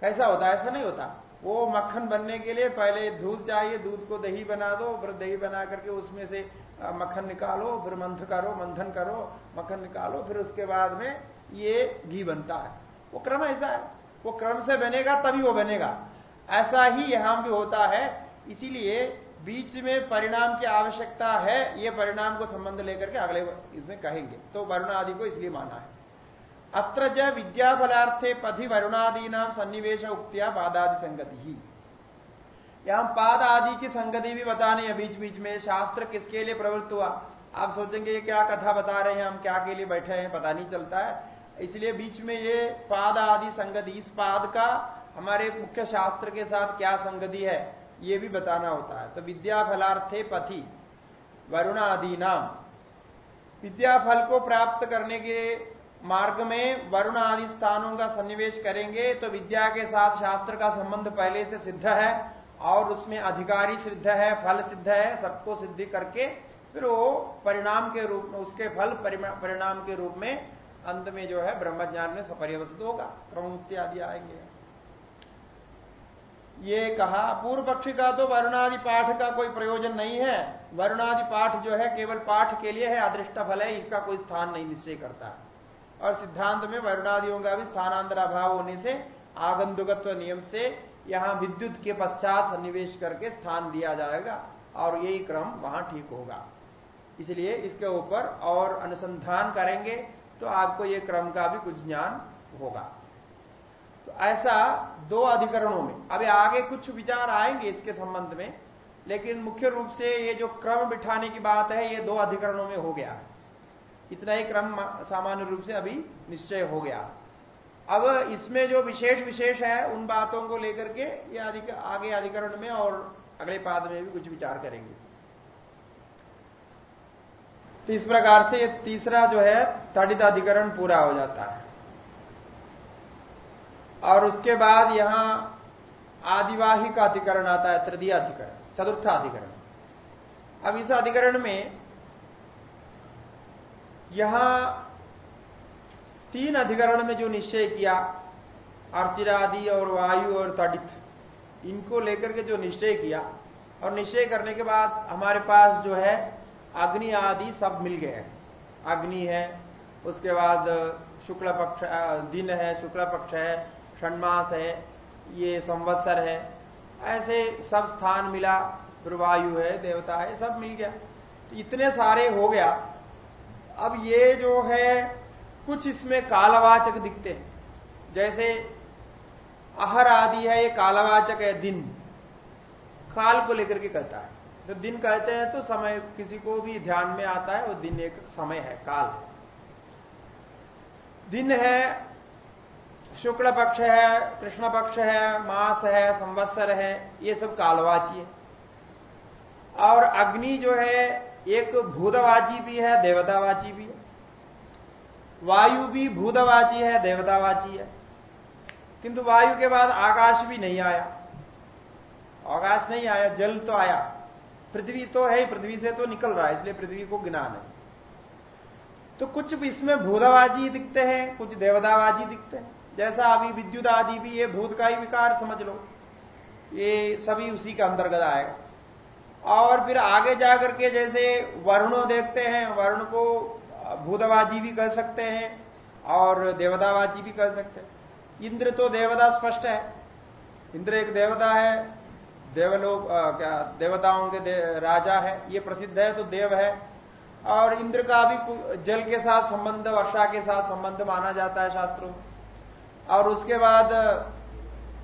कैसा होता? ऐसा नहीं होता। वो मक्खन बनने के लिए पहले दूध चाहिए, दूध को दही बना दो, फिर दही बना करके उसमें से मक्खन निकालो, फिर मंथ करो, मंथन करो, मक्खन निकालो, फिर उसके बाद में ये घी बनता है। वो क्रम ऐसा है। वो क्रम से बनेगा, तभी वो बनेगा। ऐसा ही यहाँ भी होता है। इसीलिए बीच में परिणाम की आवश्यकता है, ये परिणाम को संबंध लेकर के अगले इसमें कहेंगे। तो वरुण आदि को इसलिए माना है। अत्र ज विद्याफलार्थे पथि वरुणादि नाम सन्निवेश उक्तिया पादादि संगति। ही यहाँ पाद आदि की संगति भी बताने हैं बीच बीच में। शास्त्र किसके लिए प्रवृत्त हुआ? आप सोचेंगे, ये क्या कथा बता रहे हैं? हम क्या के लिए बैठे हैं? पता नहीं चलता है। इसलिए बीच में ये पाद आदि संगति, इस पाद का हमारे मुख्य शास्त्र के साथ क्या संगति है, ये भी बताना होता है। तो विद्या फलार्थे पथि वरुण आदि नाम विद्या फल को प्राप्त करने के मार्ग में वरुण आदि स्थानों का सन्निवेश करेंगे तो विद्या के साथ शास्त्र का संबंध पहले से सिद्ध है, और उसमें अधिकारी सिद्ध है, फल सिद्ध है, सबको सिद्धि करके, फिर वो परिणाम के रूप में, उसके फल परिणाम के रूप में अंत में जो है ब्रह्मज्ञान में सपरिवस्थित होगा। क्रममुक्ति आदि आएँगे। ये कहा पूर्व पक्षी का तो वर्णादि पाठ का कोई प्रयोजन नहीं है। वर्णादि पाठ जो है केवल पाठ के लिए है, अदृष्ट फल है, इसका कोई स्थान नहीं निश्चय करता। और सिद्धांत में वर्णादियों का भी स्थानांतर अभाव होने से आगंतुकत्व नियम से यहाँ विद्युत के पश्चात सन्निवेश करके स्थान दिया जाएगा और यही क्रम वहाँ ठीक होगा। इसलिए इसके ऊपर और अनुसंधान करेंगे। तो आपको ये क्रम का भी कुछ ज्ञान होगा। तो ऐसा दो अधिकरणों में अभी आगे कुछ विचार आएँगे इसके संबंध में, लेकिन मुख्य रूप से ये जो क्रम बिठाने की बात है, ये दो अधिकरणों में हो गया। है इतना ही क्रम सामान्य रूप से अभी निश्चय हो गया। अब इसमें जो विशेष विशेष है, उन बातों को लेकर के ये आगे अधिकरण में और अगले पाद में भी कुछ विचार करेंगे। तो इस प्रकार से तीसरा जो है तड़ित अधिकरण पूरा हो जाता है। और उसके बाद यहाँ आदिवाही का अधिकरण आता है, तृतीय अधिकरण, चतुर्थ अधिकरण। अब इस अधिकरण में यहाँ तीन अधिकरण में जो निश्चय किया, अर्चिरादि और वायु और तड़ित, इनको लेकर के जो निश्चय किया, और निश्चय करने के बाद हमारे पास जो है अग्नि आदि सब मिल गए अग्नि है, उसके बाद शुक्ल पक्ष दिन है, शुक्ल पक्ष है, षणमास है, ये संवत्सर है, ऐसे सब स्थान मिला वायु है, देवता है, सब मिल गया। तो इतने सारे हो गया। अब ये जो है, कुछ इसमें कालवाचक दिखते हैं। जैसे, अहर आदि है, ये कालवाचक है दिन। काल को लेकर के कहता है। तो दिन कहते हैं तो समय किसी को भी ध्यान में आता है, वो दिन एक समय है, काल है। दिन है, शुक्ल पक्ष है, कृष्ण पक्ष है, मास है, संवत्सर है, ये सब कालवाची है। और अग्नि जो है, एक भूतवाची भी है, देवतावाची भी है। वायु भी भूतवाची है, देवतावाची है। किंतु वायु के बाद आकाश भी नहीं आया। आकाश नहीं आया, जल तो आया। पृथ्वी तो है पृथ्वी से तो निकल रहा है, इसलिए पृथ्वी को गिना नहीं। तो कुछ इसमें भूतवाजी दिखते हैं, कुछ देवतावाजी दिखते हैं। जैसा अभी विद्युत आदि भी, ये भूत का ही विकार समझ लो। ये सभी उसी के अंतर्गत आएगा और फिर आगे जाकर के जैसे वर्णों देखते हैं, वर्ण को भूतवाजी भी कह सकते हैं, और देवतावाजी भी कह सकते हैं। इंद्र तो देवता स्पष्ट है। इंद्र एक देवता है देवलोक क्या देवताओं के दे, राजा है ये प्रसिद्ध है तो देव है। और इंद्र का भी जल के साथ संबंध वर्षा के साथ संबंध माना जाता है शास्त्रों। और उसके बाद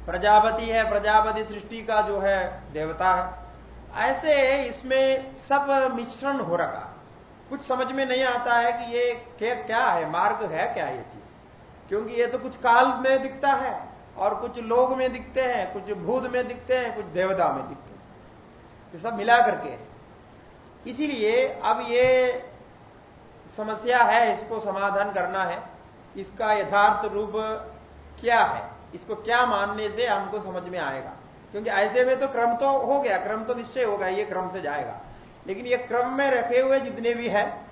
प्रजापति है प्रजापति सृष्टि का जो है देवता है। ऐसे इसमें सब मिश्रण हो रखा। कुछ समझ में नहीं आता है कि ये क्या है मार्ग है क्या ये चीज़? क्योंकि ये तो कुछ काल में दिखता है। और कुछ लोग में दिखते हैं, कुछ भूत में दिखते हैं, कुछ देवता में दिखते हैं। ये सब मिला करके इसीलिए अब ये समस्या है, इसको समाधान करना है। इसका यथार्थ रूप क्या है? इसको क्या मानने से हमको समझ में आएगा। क्योंकि ऐसे में तो क्रम तो हो गया, क्रम तो निश्चय होगा, ये क्रम से जाएगा। लेकिन ये क्रम में रखे हुए जितने भी है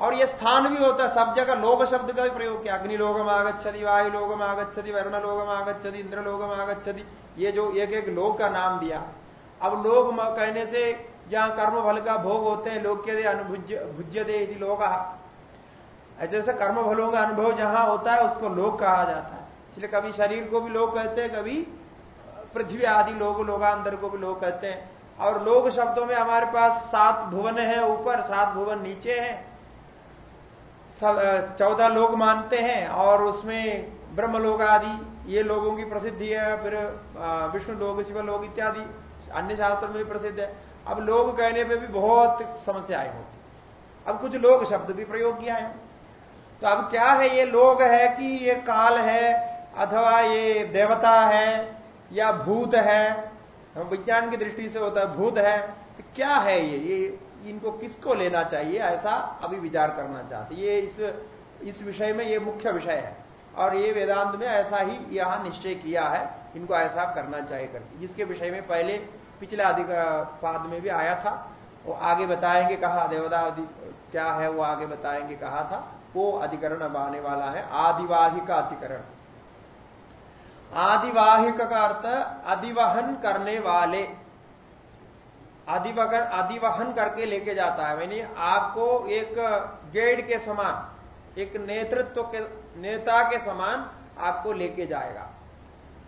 और ये स्थान भी होता है, सब जगह लोग शब्द का भी प्रयोग किया। अग्नि लोगम आगच्छति, वायु लोगम आगच्छति, वर्ण लोगम आगच्छति, इंद्र लोगम आगच्छति। ये जो एक एक लोग का नाम दिया। अब लोग कहने से जहाँ कर्म फल का भोग होते हैं लोग के अनुभुज्य भुज्य दे यदि लोग जैसे कर्म फलों का अनुभव जहाँ होता है, उसको लोग कहा जाता है। इसलिए कभी शरीर को भी लोग कहते हैं, कभी पृथ्वी आदि लोग लोगांतर को भी लोग कहते हैं। और लोग शब्दों में हमारे पास सात भुवन है ऊपर, सात भुवन नीचे है। चौदह लोग मानते हैं और उसमें ब्रह्म लोग आदि, ये लोगों की प्रसिद्धि है, फिर विष्णु लोग, शिव लोग इत्यादि, अन्य शास्त्र में भी प्रसिद्ध है। अब लोग कहने पे भी बहुत समस्याएँ होती अब कुछ लोग शब्द भी प्रयोग किया है। तो अब क्या है, ये लोग है कि ये काल है, अथवा ये देवता है, या भूत है विज्ञान की दृष्टि से होता है, भूत है। तो क्या है ये? ये इनको किसको लेना चाहिए? ऐसा अभी विचार करना चाहते ये इस इस विषय में ये मुख्य विषय है। और ये वेदांत में ऐसा ही यहाँ निश्चय किया है, इनको ऐसा करना चाहिए करके। जिसके विषय में पहले पिछले अधिक पाद में भी आया था। वो आगे बताएँगे कहा देवदा क्या है वो आगे बताएँगे कहा था। वो अधिकरण अब आने वाला है। आदिवाहिक अधिकरण। आदिवाहिक का अर्थ अधिवहन करने वाले। अधिवहन अधिवहन करके लेके जाता है। यानी आपको एक गेड के समान, एक नेतृत्व के, नेता के समान आपको लेके जाएगा।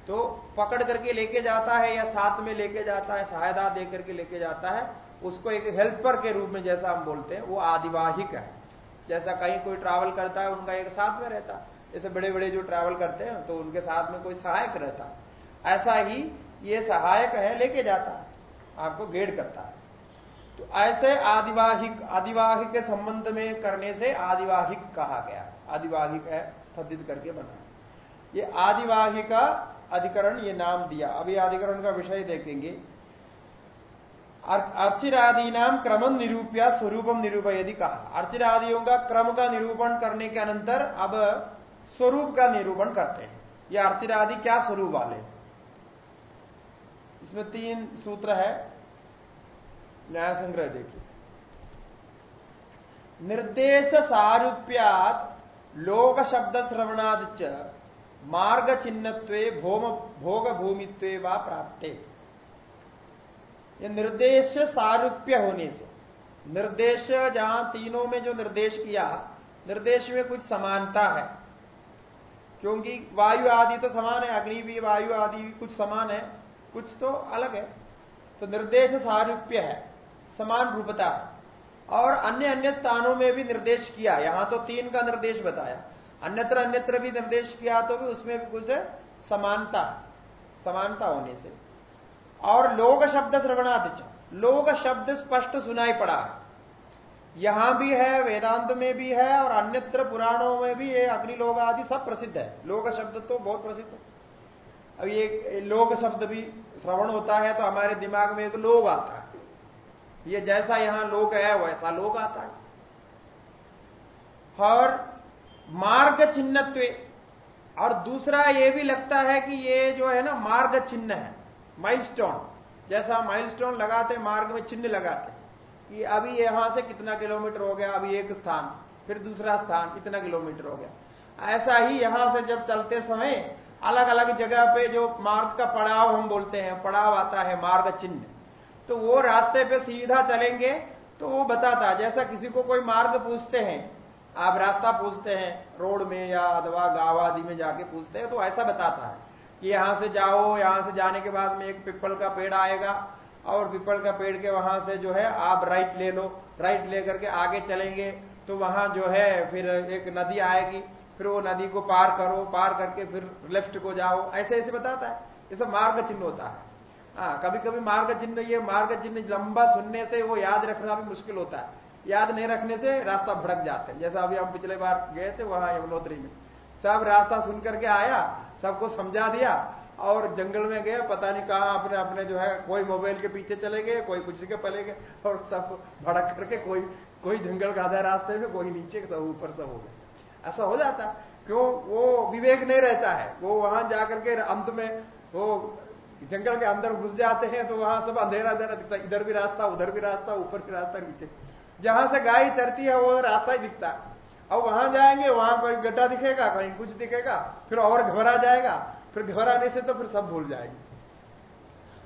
तो पकड़ करके लेके जाता है या साथ में लेके जाता है, सहायता दे करके लेके जाता है, उसको एक हेल्पर के रूप में जैसा हम बोलते हैं, वो आदिवाहिक है। जैसा कहीं कोई ट्रैवल करता है, उनका एक साथ में रहता है। जैसे बड़े बड़े जो ट्रैवल करते हैं तो उनके साथ में कोई सहायक रहता ऐसा ही ये सहायक है, लेके जाता है, आपको गेड करता है। तो ऐसे आदिवाहिक आदिवाहिक के संबंध में करने से आदिवाहिक कहा गया। आदिवाहिक है तद्दित करके बना ये आदिवाहिक अधिकरण, ये नाम दिया। अभी अधिकरण का विषय देखेंगे। अर्चिरादि नाम क्रम निरूपया स्वरूपम निरूप यदि कहा। अर्चिरादियों का क्रम का निरूपण करने के अनंतर, अब स्वरूप का निरूपण करते हैं। ये अर्चिरादि क्या स्वरूप वाले? इसमें तीन सूत्र है। न्याय संग्रह देखिए। निर्देश सारूप्यात लोक शब्द श्रवणाद मार्ग चिन्हत्वे भोग भूमित्व व प्राप्ते। ये निर्देश सारूप्य होने से, निर्देश जहाँ तीनों में जो निर्देश किया, निर्देश में कुछ समानता है। क्योंकि वायु आदि तो समान है, अग्नि भी, वायु आदि भी कुछ समान है, कुछ तो अलग है। तो निर्देश सारूप्य है, समान रूपता। और अन्य अन्य स्थानों में भी निर्देश किया, यहाँ तो तीन का निर्देश बताया। अन्यत्र अन्यत्र भी निर्देश किया तो भी उसमें भी कुछ समानता समानता होने से। और लोग शब्द श्रवणादिच लोग शब्द स्पष्ट सुनाई पड़ा है। यहाँ भी है, वेदांत में भी है और अन्यत्र पुराणों में भी ये अग्निलोक आदि सब प्रसिद्ध है। लोक शब्द तो बहुत प्रसिद्ध है। अब ये लोक शब्द भी श्रवण होता है तो हमारे दिमाग में एक लोग आता है। ये जैसा यहाँ लोक है, वैसा लोग आता है। और मार्ग चिन्हत्व और दूसरा ये भी लगता है कि ये जो है ना, मार्ग चिन्ह है, माइलस्टोन। जैसा माइलस्टोन लगाते, मार्ग में चिन्ह लगाते। कि अभी यहाँ से कितना किलोमीटर हो गया, अभी एक स्थान, फिर दूसरा स्थान कितना किलोमीटर हो गया। ऐसा ही यहाँ से जब चलते समय अलग अलग जगह पे जो मार्ग का पड़ाव हम बोलते हैं, पड़ाव आता है मार्ग चिन्ह तो वो रास्ते पे सीधा चलेंगे तो वो बताता, जैसा किसी को कोई मार्ग पूछते हैं, आप रास्ता पूछते हैं, रोड में या अथवा गाँव आदि में जाके पूछते हैं तो ऐसा बताता है कि यहाँ से जाओ, यहाँ से जाने के बाद में एक पिपल का पेड़ आएगा और पीपल का पेड़ के वहाँ से जो है आप राइट ले लो। राइट लेकर के आगे चलेंगे तो वहाँ जो है फिर एक नदी आएगी। फिर वो नदी को पार करो, पार करके फिर लेफ़्ट को जाओ। ऐसे ऐसे बताता है। ये सब मार्ग चिन्ह होता है। हाँ कभी कभी मार्ग चिन्ह ये मार्ग चिन्ह लंबा सुनने से वो याद रखना भी मुश्किल होता है। याद नहीं रखने से रास्ता भड़क जाते हैं। जैसा अभी हम पिछले बार गए थे, वहाँ यमुनोत्री में। सब रास्ता सुन करके आया, सबको समझा दिया और जंगल में गए, पता नहीं कहा अपने अपने जो है, कोई मोबाइल के पीछे चले गए, कोई कुछ के पले गए, और सब भड़क करके कोई कोई जंगल का आधा रास्ते में, कोई नीचे, सब ऊपर सब हो गए। ऐसा हो जाता। क्यों? वो विवेक नहीं रहता है। वो वहाँ जाकर के अंत में, वो जंगल के अंदर घुस जाते हैं तो वहाँ सब अंधेरा अंधेरा दिखता इधर भी रास्ता, उधर भी रास्ता, ऊपर भी रास्ता नीचे जहाँ से गाय चरती है, वो रास्ता ही दिखता। अब वहाँ जाएँगे, वहाँ कोई गड्ढा दिखेगा, कहीं कुछ दिखेगा, फिर और घबरा जाएगा। फिर घर आने से तो फिर सब भूल जाएगी।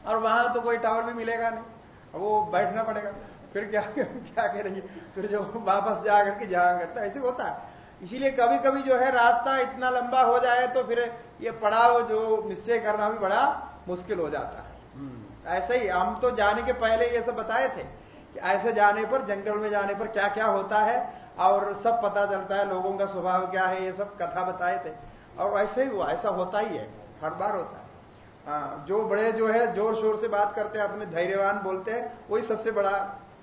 और वहाँ तो कोई टावर भी मिलेगा नहीं। वो बैठना पड़ेगा। फिर क्या क्या करेंगे? फिर जो वापस जा करके जहाँ करता ऐसे होता है। इसीलिए कभी कभी जो है रास्ता इतना लंबा हो जाए तो फिर ये पड़ाव जो निश्चय करना भी बड़ा मुश्किल हो जाता है। हम्म। ऐसे ही हम तो जाने के पहले ये सब बताए थे कि ऐसे जाने पर, जंगल में जाने पर क्या क्या होता है और सब पता चलता है, लोगों का स्वभाव क्या है, ये सब कथा बताए थे। और ऐसे ही हुआ, ऐसा होता ही है, हर बार होता है। हाँ जो बड़े जो है, ज़ोर शोर से बात करते हैं, अपने धैर्यवान बोलते हैं, वही सबसे बड़ा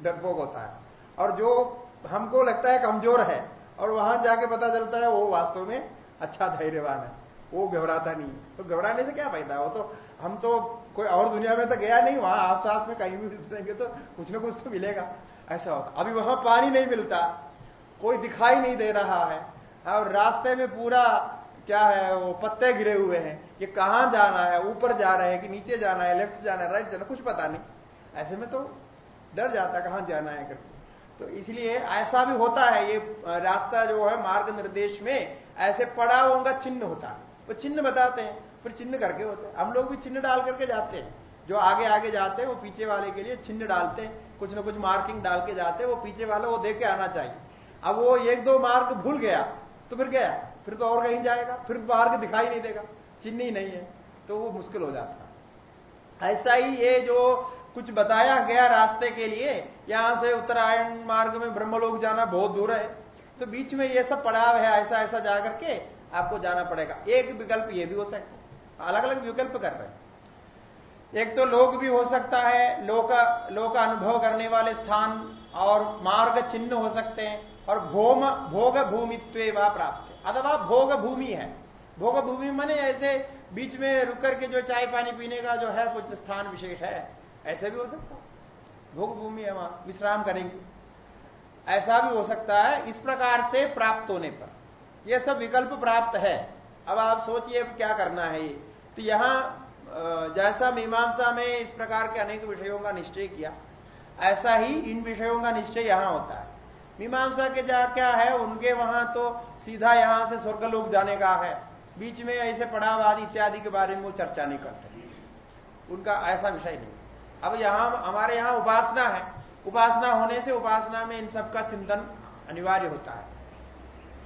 डरपोक होता है। और जो हमको लगता है कमज़ोर है, और वहाँ जाके पता चलता है, वो वास्तव में अच्छा धैर्यवान है। वो घबराता नहीं तो घबराने से क्या फ़ायदा? वो तो हम तो कोई और दुनिया में तो गया नहीं, वहाँ आसपास में कहीं भी उतरेंगे तो कुछ ना कुछ तो मिलेगा। ऐसा होता अभी वहाँ पानी नहीं मिलता, कोई दिखाई नहीं दे रहा है, और रास्ते में पूरा क्या है वो? पत्ते गिरे हुए हैं। ये कहाँ जाना है? ऊपर जा रहे हैं कि नीचे जाना है? लेफ़्ट जाना है? राइट जाना कुछ पता नहीं। ऐसे में तो डर जाता कहाँ जाना है करके। तो इसलिए ऐसा भी होता है। ये रास्ता जो है, मार्ग निर्देश में ऐसे पड़ावों का चिन्ह होता है। वो चिन्ह बताते हैं, फिर चिन्ह करके होते हैं। हम लोग भी चिन्ह डाल करके जाते हैं। जो आगे आगे जाते हैं, वो पीछे वाले के लिए चिन्ह डालते हैं। कुछ ना कुछ मार्किंग डाल के जाते हैं। वो पीछे वाले वो देख के आना चाहिए। अब वो एक दो मार्ग भूल गया तो फिर गया। फिर तो और कहीं जाएगा, फिर मार्ग दिखाई नहीं देगा। चिन्ह नहीं है तो वो मुश्किल हो जाता ऐसा ही ये जो कुछ बताया गया रास्ते के लिए, यहाँ से उत्तरायण मार्ग में ब्रह्मलोक जाना बहुत दूर है। तो बीच में ये सब पड़ाव है ऐसा ऐसा जाकर के आपको जाना पड़ेगा। एक विकल्प ये भी हो सकता है। अलग अलग विकल्प कर रहे हैं। एक तो लोक भी हो सकता है, लोक लोक अनुभव करने वाले स्थान और मार्ग चिन्ह हो सकते हैं और भोम, भोग भूमित्व प्राप्त। अथवा भोग भूमि है। भोग भूमि माने ऐसे बीच में रुक करके जो चाय पानी पीने का जो है, कुछ स्थान विशेष है, ऐसे भी हो सकता है। भोग भूमि है वहाँ, विश्राम करेंगे। ऐसा भी हो सकता है, इस प्रकार से प्राप्त होने पर। यह सब विकल्प प्राप्त है। अब आप सोचिए क्या करना है ये? तो यहाँ जैसा मीमांसा में इस प्रकार के अनेक विषयों का निश्चय किया, ऐसा ही इन विषयों का निश्चय यहाँ होता है। मीमांसा के जा क्या है? उनके वहाँ तो सीधा यहाँ से स्वर्गलोक जाने का है। बीच में ऐसे पड़ावाद इत्यादि के बारे में वो चर्चा नहीं करते। उनका ऐसा विषय नहीं। अब यहाँ, हमारे यहाँ उपासना है। उपासना होने से उपासना में इन सबका चिंतन अनिवार्य होता है।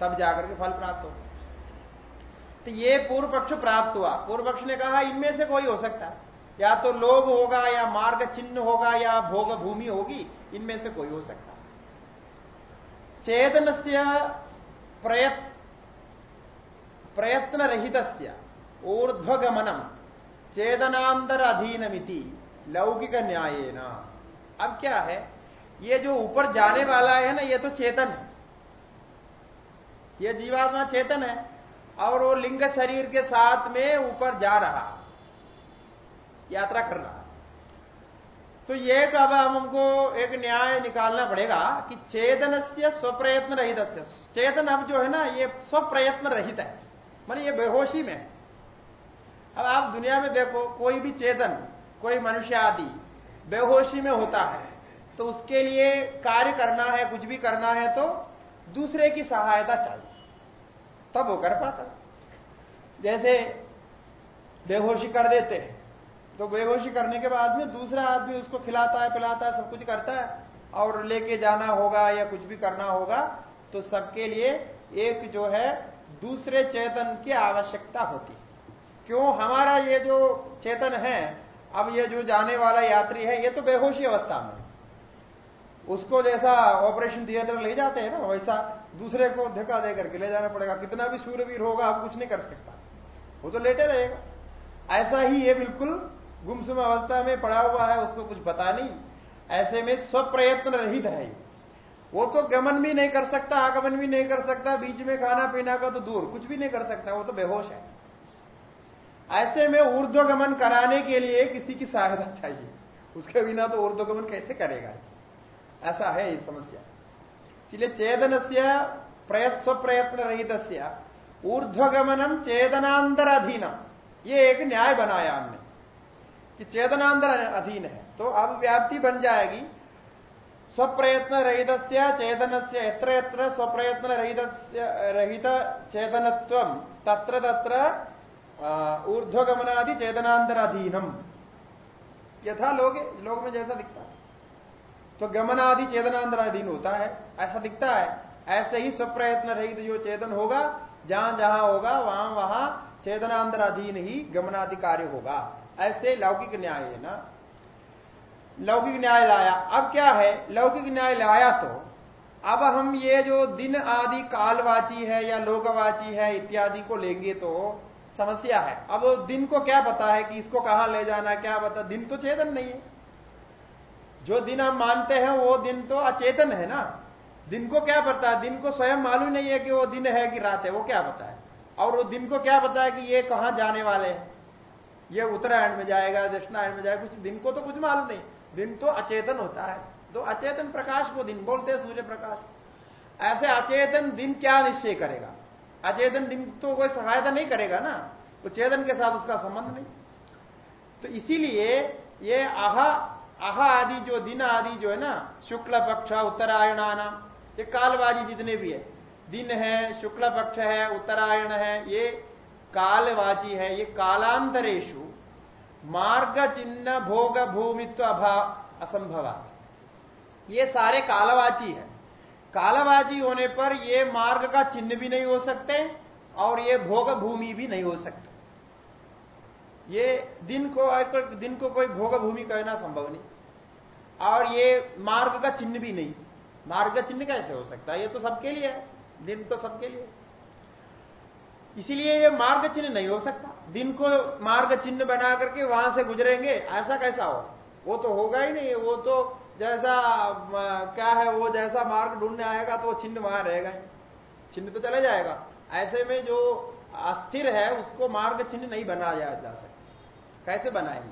तब जाकर के फल प्राप्त हो। तो ये पूर्व पक्ष प्राप्त हुआ। पूर्व पक्ष ने कहा, इनमें से कोई हो सकता है। या तो लोग होगा, या मार्ग चिन्ह होगा, या भोग भूमि होगी, इनमें से कोई हो सकता चेतन से प्रयत्न प्रयत्न रहित ऊर्ध्वगमनम चेतनांतर अधीनमिति लौकिक न्याय अब क्या है? ये जो ऊपर जाने वाला है ना, ये तो चेतन है। ये जीवात्मा चेतन है, और वो लिंग शरीर के साथ में ऊपर जा रहा। यात्रा कर रहा। तो ये अब हमको एक न्याय निकालना पड़ेगा कि चेतन से स्वप्रयत्न रहित चेतन अब जो है ना, ये स्वप्रयत्न रहित है। मान ये बेहोशी में अब आप दुनिया में देखो, कोई भी चेतन, कोई मनुष्य आदि बेहोशी में होता है तो उसके लिए कार्य करना है, कुछ भी करना है तो दूसरे की सहायता चाहिए। तब वो कर पाता। जैसे बेहोशी कर देते हैं। तो बेहोशी करने के बाद में दूसरा आदमी उसको खिलाता है, पिलाता है, सब कुछ करता है और लेके जाना होगा या कुछ भी करना होगा तो सबके लिए एक जो है दूसरे चेतन की आवश्यकता होती क्यों? हमारा ये जो चेतन है, अब ये जो जाने वाला यात्री है, ये तो बेहोशी अवस्था में उसको जैसा ऑपरेशन थिएटर ले जाते हैं ना, वैसा दूसरे को धक्का दे करके ले जाना पड़ेगा। कितना भी सूर्यवीर होगा, अब कुछ नहीं कर सकता। वो तो लेटे रहेगा। ऐसा ही ये बिल्कुल गुमसुम अवस्था में पड़ा हुआ है, उसको कुछ पता नहीं। ऐसे में स्वप्रयत्न रहित है वो तो गमन भी नहीं कर सकता, आगमन भी नहीं कर सकता, बीच में खाना पीना का तो दूर, कुछ भी नहीं कर सकता, वो तो बेहोश है। ऐसे में ऊर्ध्वगमन कराने के लिए किसी की सहायता चाहिए। उसके बिना तो ऊर्ध्वगमन कैसे करेगा? ऐसा है ये समस्या। इसलिए चेतन से प्रयत् स्वप्रयत्न रहित ऊर्ध्वगमनम चेतनांतर अधीनम ये एक न्याय बनाया हमने। कि चेतनांतर अधीन है। तो अब व्याप्ति बन जाएगी। स्वप्रयत्न रहित चेतन से यत्र यत्र स्वप्रयत्न रहित रहित चेतनत्व तत्र तत्र ऊर्ध्वगमनादि चेतनांतर अधीनम यथा लोग लोग में जैसा दिखता है। तो गमनादि चेतनांतर अधीन होता है, ऐसा दिखता है। ऐसे ही स्वप्रयत्न रहित जो चेतन होगा, जहाँ जहाँ होगा, वहाँ वहाँ चेतनांतर अधीन ही गमनादि कार्य होगा। ऐसे लौकिक न्याय है ना? लौकिक न्याय लाया। अब क्या है? लौकिक न्याय लाया तो अब हम ये जो दिन आदि कालवाची है या लोकवाची है इत्यादि को लेंगे तो समस्या है। अब दिन को क्या पता है कि इसको कहाँ ले जाना क्या पता? दिन तो चेतन नहीं है। जो दिन हम मानते हैं, वो दिन तो अचेतन है ना? दिन को क्या पता? है दिन को स्वयं मालूम नहीं है कि वो दिन है कि रात है, वो क्या पता है? और वो दिन को क्या पता है कि ये कहाँ जाने वाले हैं? ये उत्तरायण में जाएगा, दक्षिणायण में जाएगा, कुछ दिन को तो कुछ मालूम नहीं। दिन तो अचेतन होता है। तो अचेतन प्रकाश को दिन बोलते हैं सूर्य प्रकाश। ऐसे अचेतन दिन क्या निश्चय करेगा? अचेतन दिन तो कोई सहायता नहीं करेगा ना। तो चेतन के साथ उसका संबंध नहीं। तो इसीलिए ये आह आह आदि जो दिन आदि जो है ना, शुक्ल पक्ष उत्तरायणाना ये कालबाजी जितने भी है, दिन है, शुक्ल पक्ष है, उत्तरायण है, ये कालवाची है, ये कालांतरेशु मार्ग चिन्ह भोग भूमित्व अभाव असंभव। ये सारे कालवाची है। कालवाची होने पर ये मार्ग का चिन्ह भी नहीं हो सकते और ये भोग भूमि भी नहीं हो सकते। ये दिन को दिन को कोई भोग भूमि कहना संभव नहीं। और ये मार्ग का चिन्ह भी नहीं। मार्ग चिन्ह कैसे हो सकता है? ये तो सबके लिए है। दिन तो सबके लिए इसीलिए ये मार्ग चिन्ह नहीं हो सकता। दिन को मार्ग चिन्ह बना करके वहाँ से गुजरेंगे, ऐसा कैसा हो? वो तो होगा ही नहीं, वो तो जैसा क्या है, वो जैसा मार्ग ढूँढने आएगा तो चिन्ह वहाँ रहेगा ही। चिन्ह तो चला जाएगा। ऐसे में जो अस्थिर है, उसको मार्ग चिन्ह नहीं बनाया जा सकता। कैसे बनाएँगे?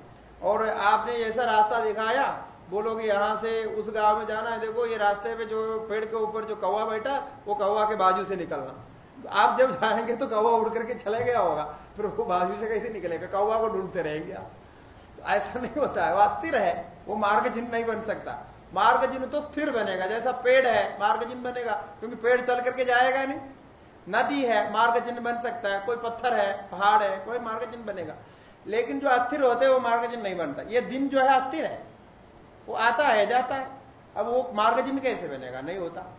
और आपने ऐसा रास्ता दिखाया, बोलोगे यहाँ से उस गाँव में जाना है, देखो ये रास्ते पे जो पेड़ के ऊपर जो कौवा बैठा, वो कौवा के बाजू से निकलना। आप जब जाएँगे तो कौवा उड़ करके चले गया होगा। फिर वो बाजू से कैसे निकलेगा? कौवा को ढूंढते रहेंगे आप। ऐसा नहीं होता है। वो अस्थिर है। वो मार्ग चिन्ह नहीं बन सकता। मार्ग चिन्ह तो स्थिर बनेगा। जैसा पेड़ है मार्ग चिन्ह बनेगा। क्योंकि पेड़ चल करके जाएगा नहीं। नदी है मार्ग चिन्ह बन सकता है। कोई पत्थर है, पहाड़ है, कोई मार्ग चिन्ह बनेगा। लेकिन जो अस्थिर होते हैं, वो मार्ग चिन्ह नहीं बनता। ये दिन जो है, अस्थिर है। वो आता है, जाता है। अब वो मार्ग चिन्ह कैसे बनेगा? नहीं होता।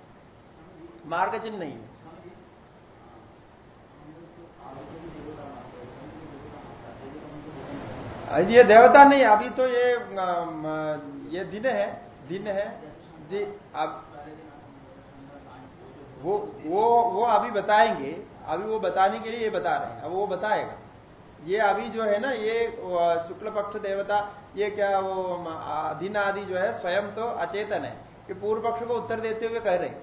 मार्ग चिन्ह नहीं है। ये देवता नहीं, अभी तो ये ये दिन है दिन है जी अब वो वो वो अभी बताएँगे, अभी वो बताने के लिए ये बता रहे हैं, अब वो बताएगा। ये अभी जो है ना, ये शुक्ल पक्ष देवता, ये क्या वो दिन आदि जो है, स्वयं तो अचेतन है, कि पूर्व पक्ष को उत्तर देते हुए कह रहे हैं।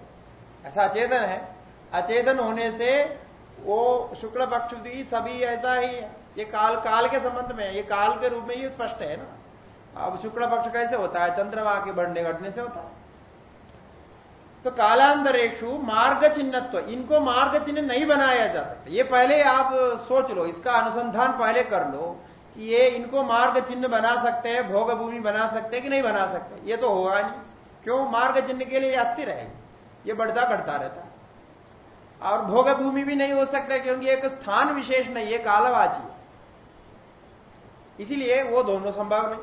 ऐसा अचेतन है? अचेतन होने से वो शुक्ल पक्ष भी सभी ऐसा ही है। ये काल काल के संबंध में, ये काल के रूप में ही स्पष्ट है ना। अब शुक्ल पक्ष कैसे होता है? चंद्रमा के बढ़ने, घटने से होता है। तो कालांतरेशु मार्ग चिन्हत्व, इनको मार्ग चिन्ह नहीं बनाया जा सकता। ये पहले आप सोच लो, इसका अनुसंधान पहले कर लो कि ये इनको मार्ग चिन्ह बना सकते हैं भोग भूमि बना सकते हैं कि नहीं बना सकते ये तो होगा नहीं। क्यों? मार्ग चिन्ह के लिए अस्थिर है। ये बढ़ता बढ़ता रहता और भोग भूमि भी नहीं हो सकता क्योंकि एक स्थान विशेष नहीं है कालवाची इसीलिए वो दोनों संभव नहीं।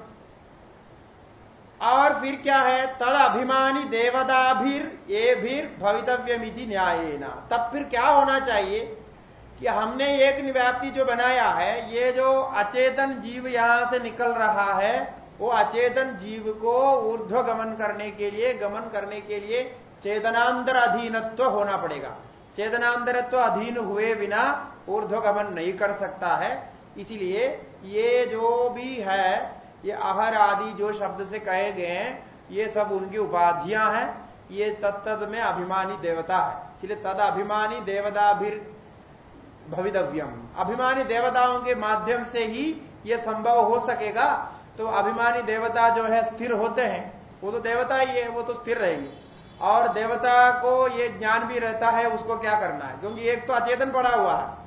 और फिर क्या है? तद अभिमानी देवदाभिर ये भी भवितव्य मिति न्याय तब फिर क्या होना चाहिए? कि हमने एक व्याप्ति जो बनाया है, ये जो अचेतन जीव यहाँ से निकल रहा है, वो अचेतन जीव को ऊर्ध्व गमन करने के लिए, गमन करने के लिए चेतनांतर अधीनत्व होना पड़ेगा। चेतनांतरत्व अधीन हुए बिना ऊर्ध्व गमन नहीं कर सकता है। इसीलिए ये जो भी है, ये अहर आदि जो शब्द से कहे गए हैं, ये सब उनकी उपाधियाँ हैं। ये तत्त में अभिमानी देवता है। इसलिए तद अभिमानी देवता भी भवितव्यम। अभिमानी देवताओं के माध्यम से ही ये संभव हो सकेगा। तो अभिमानी देवता जो है, स्थिर होते हैं। वो तो देवता ही है, वो तो स्थिर रहेगी। और देवता को ये ज्ञान भी रहता है, उसको क्या करना है? क्योंकि एक तो अचेतन पड़ा हुआ है।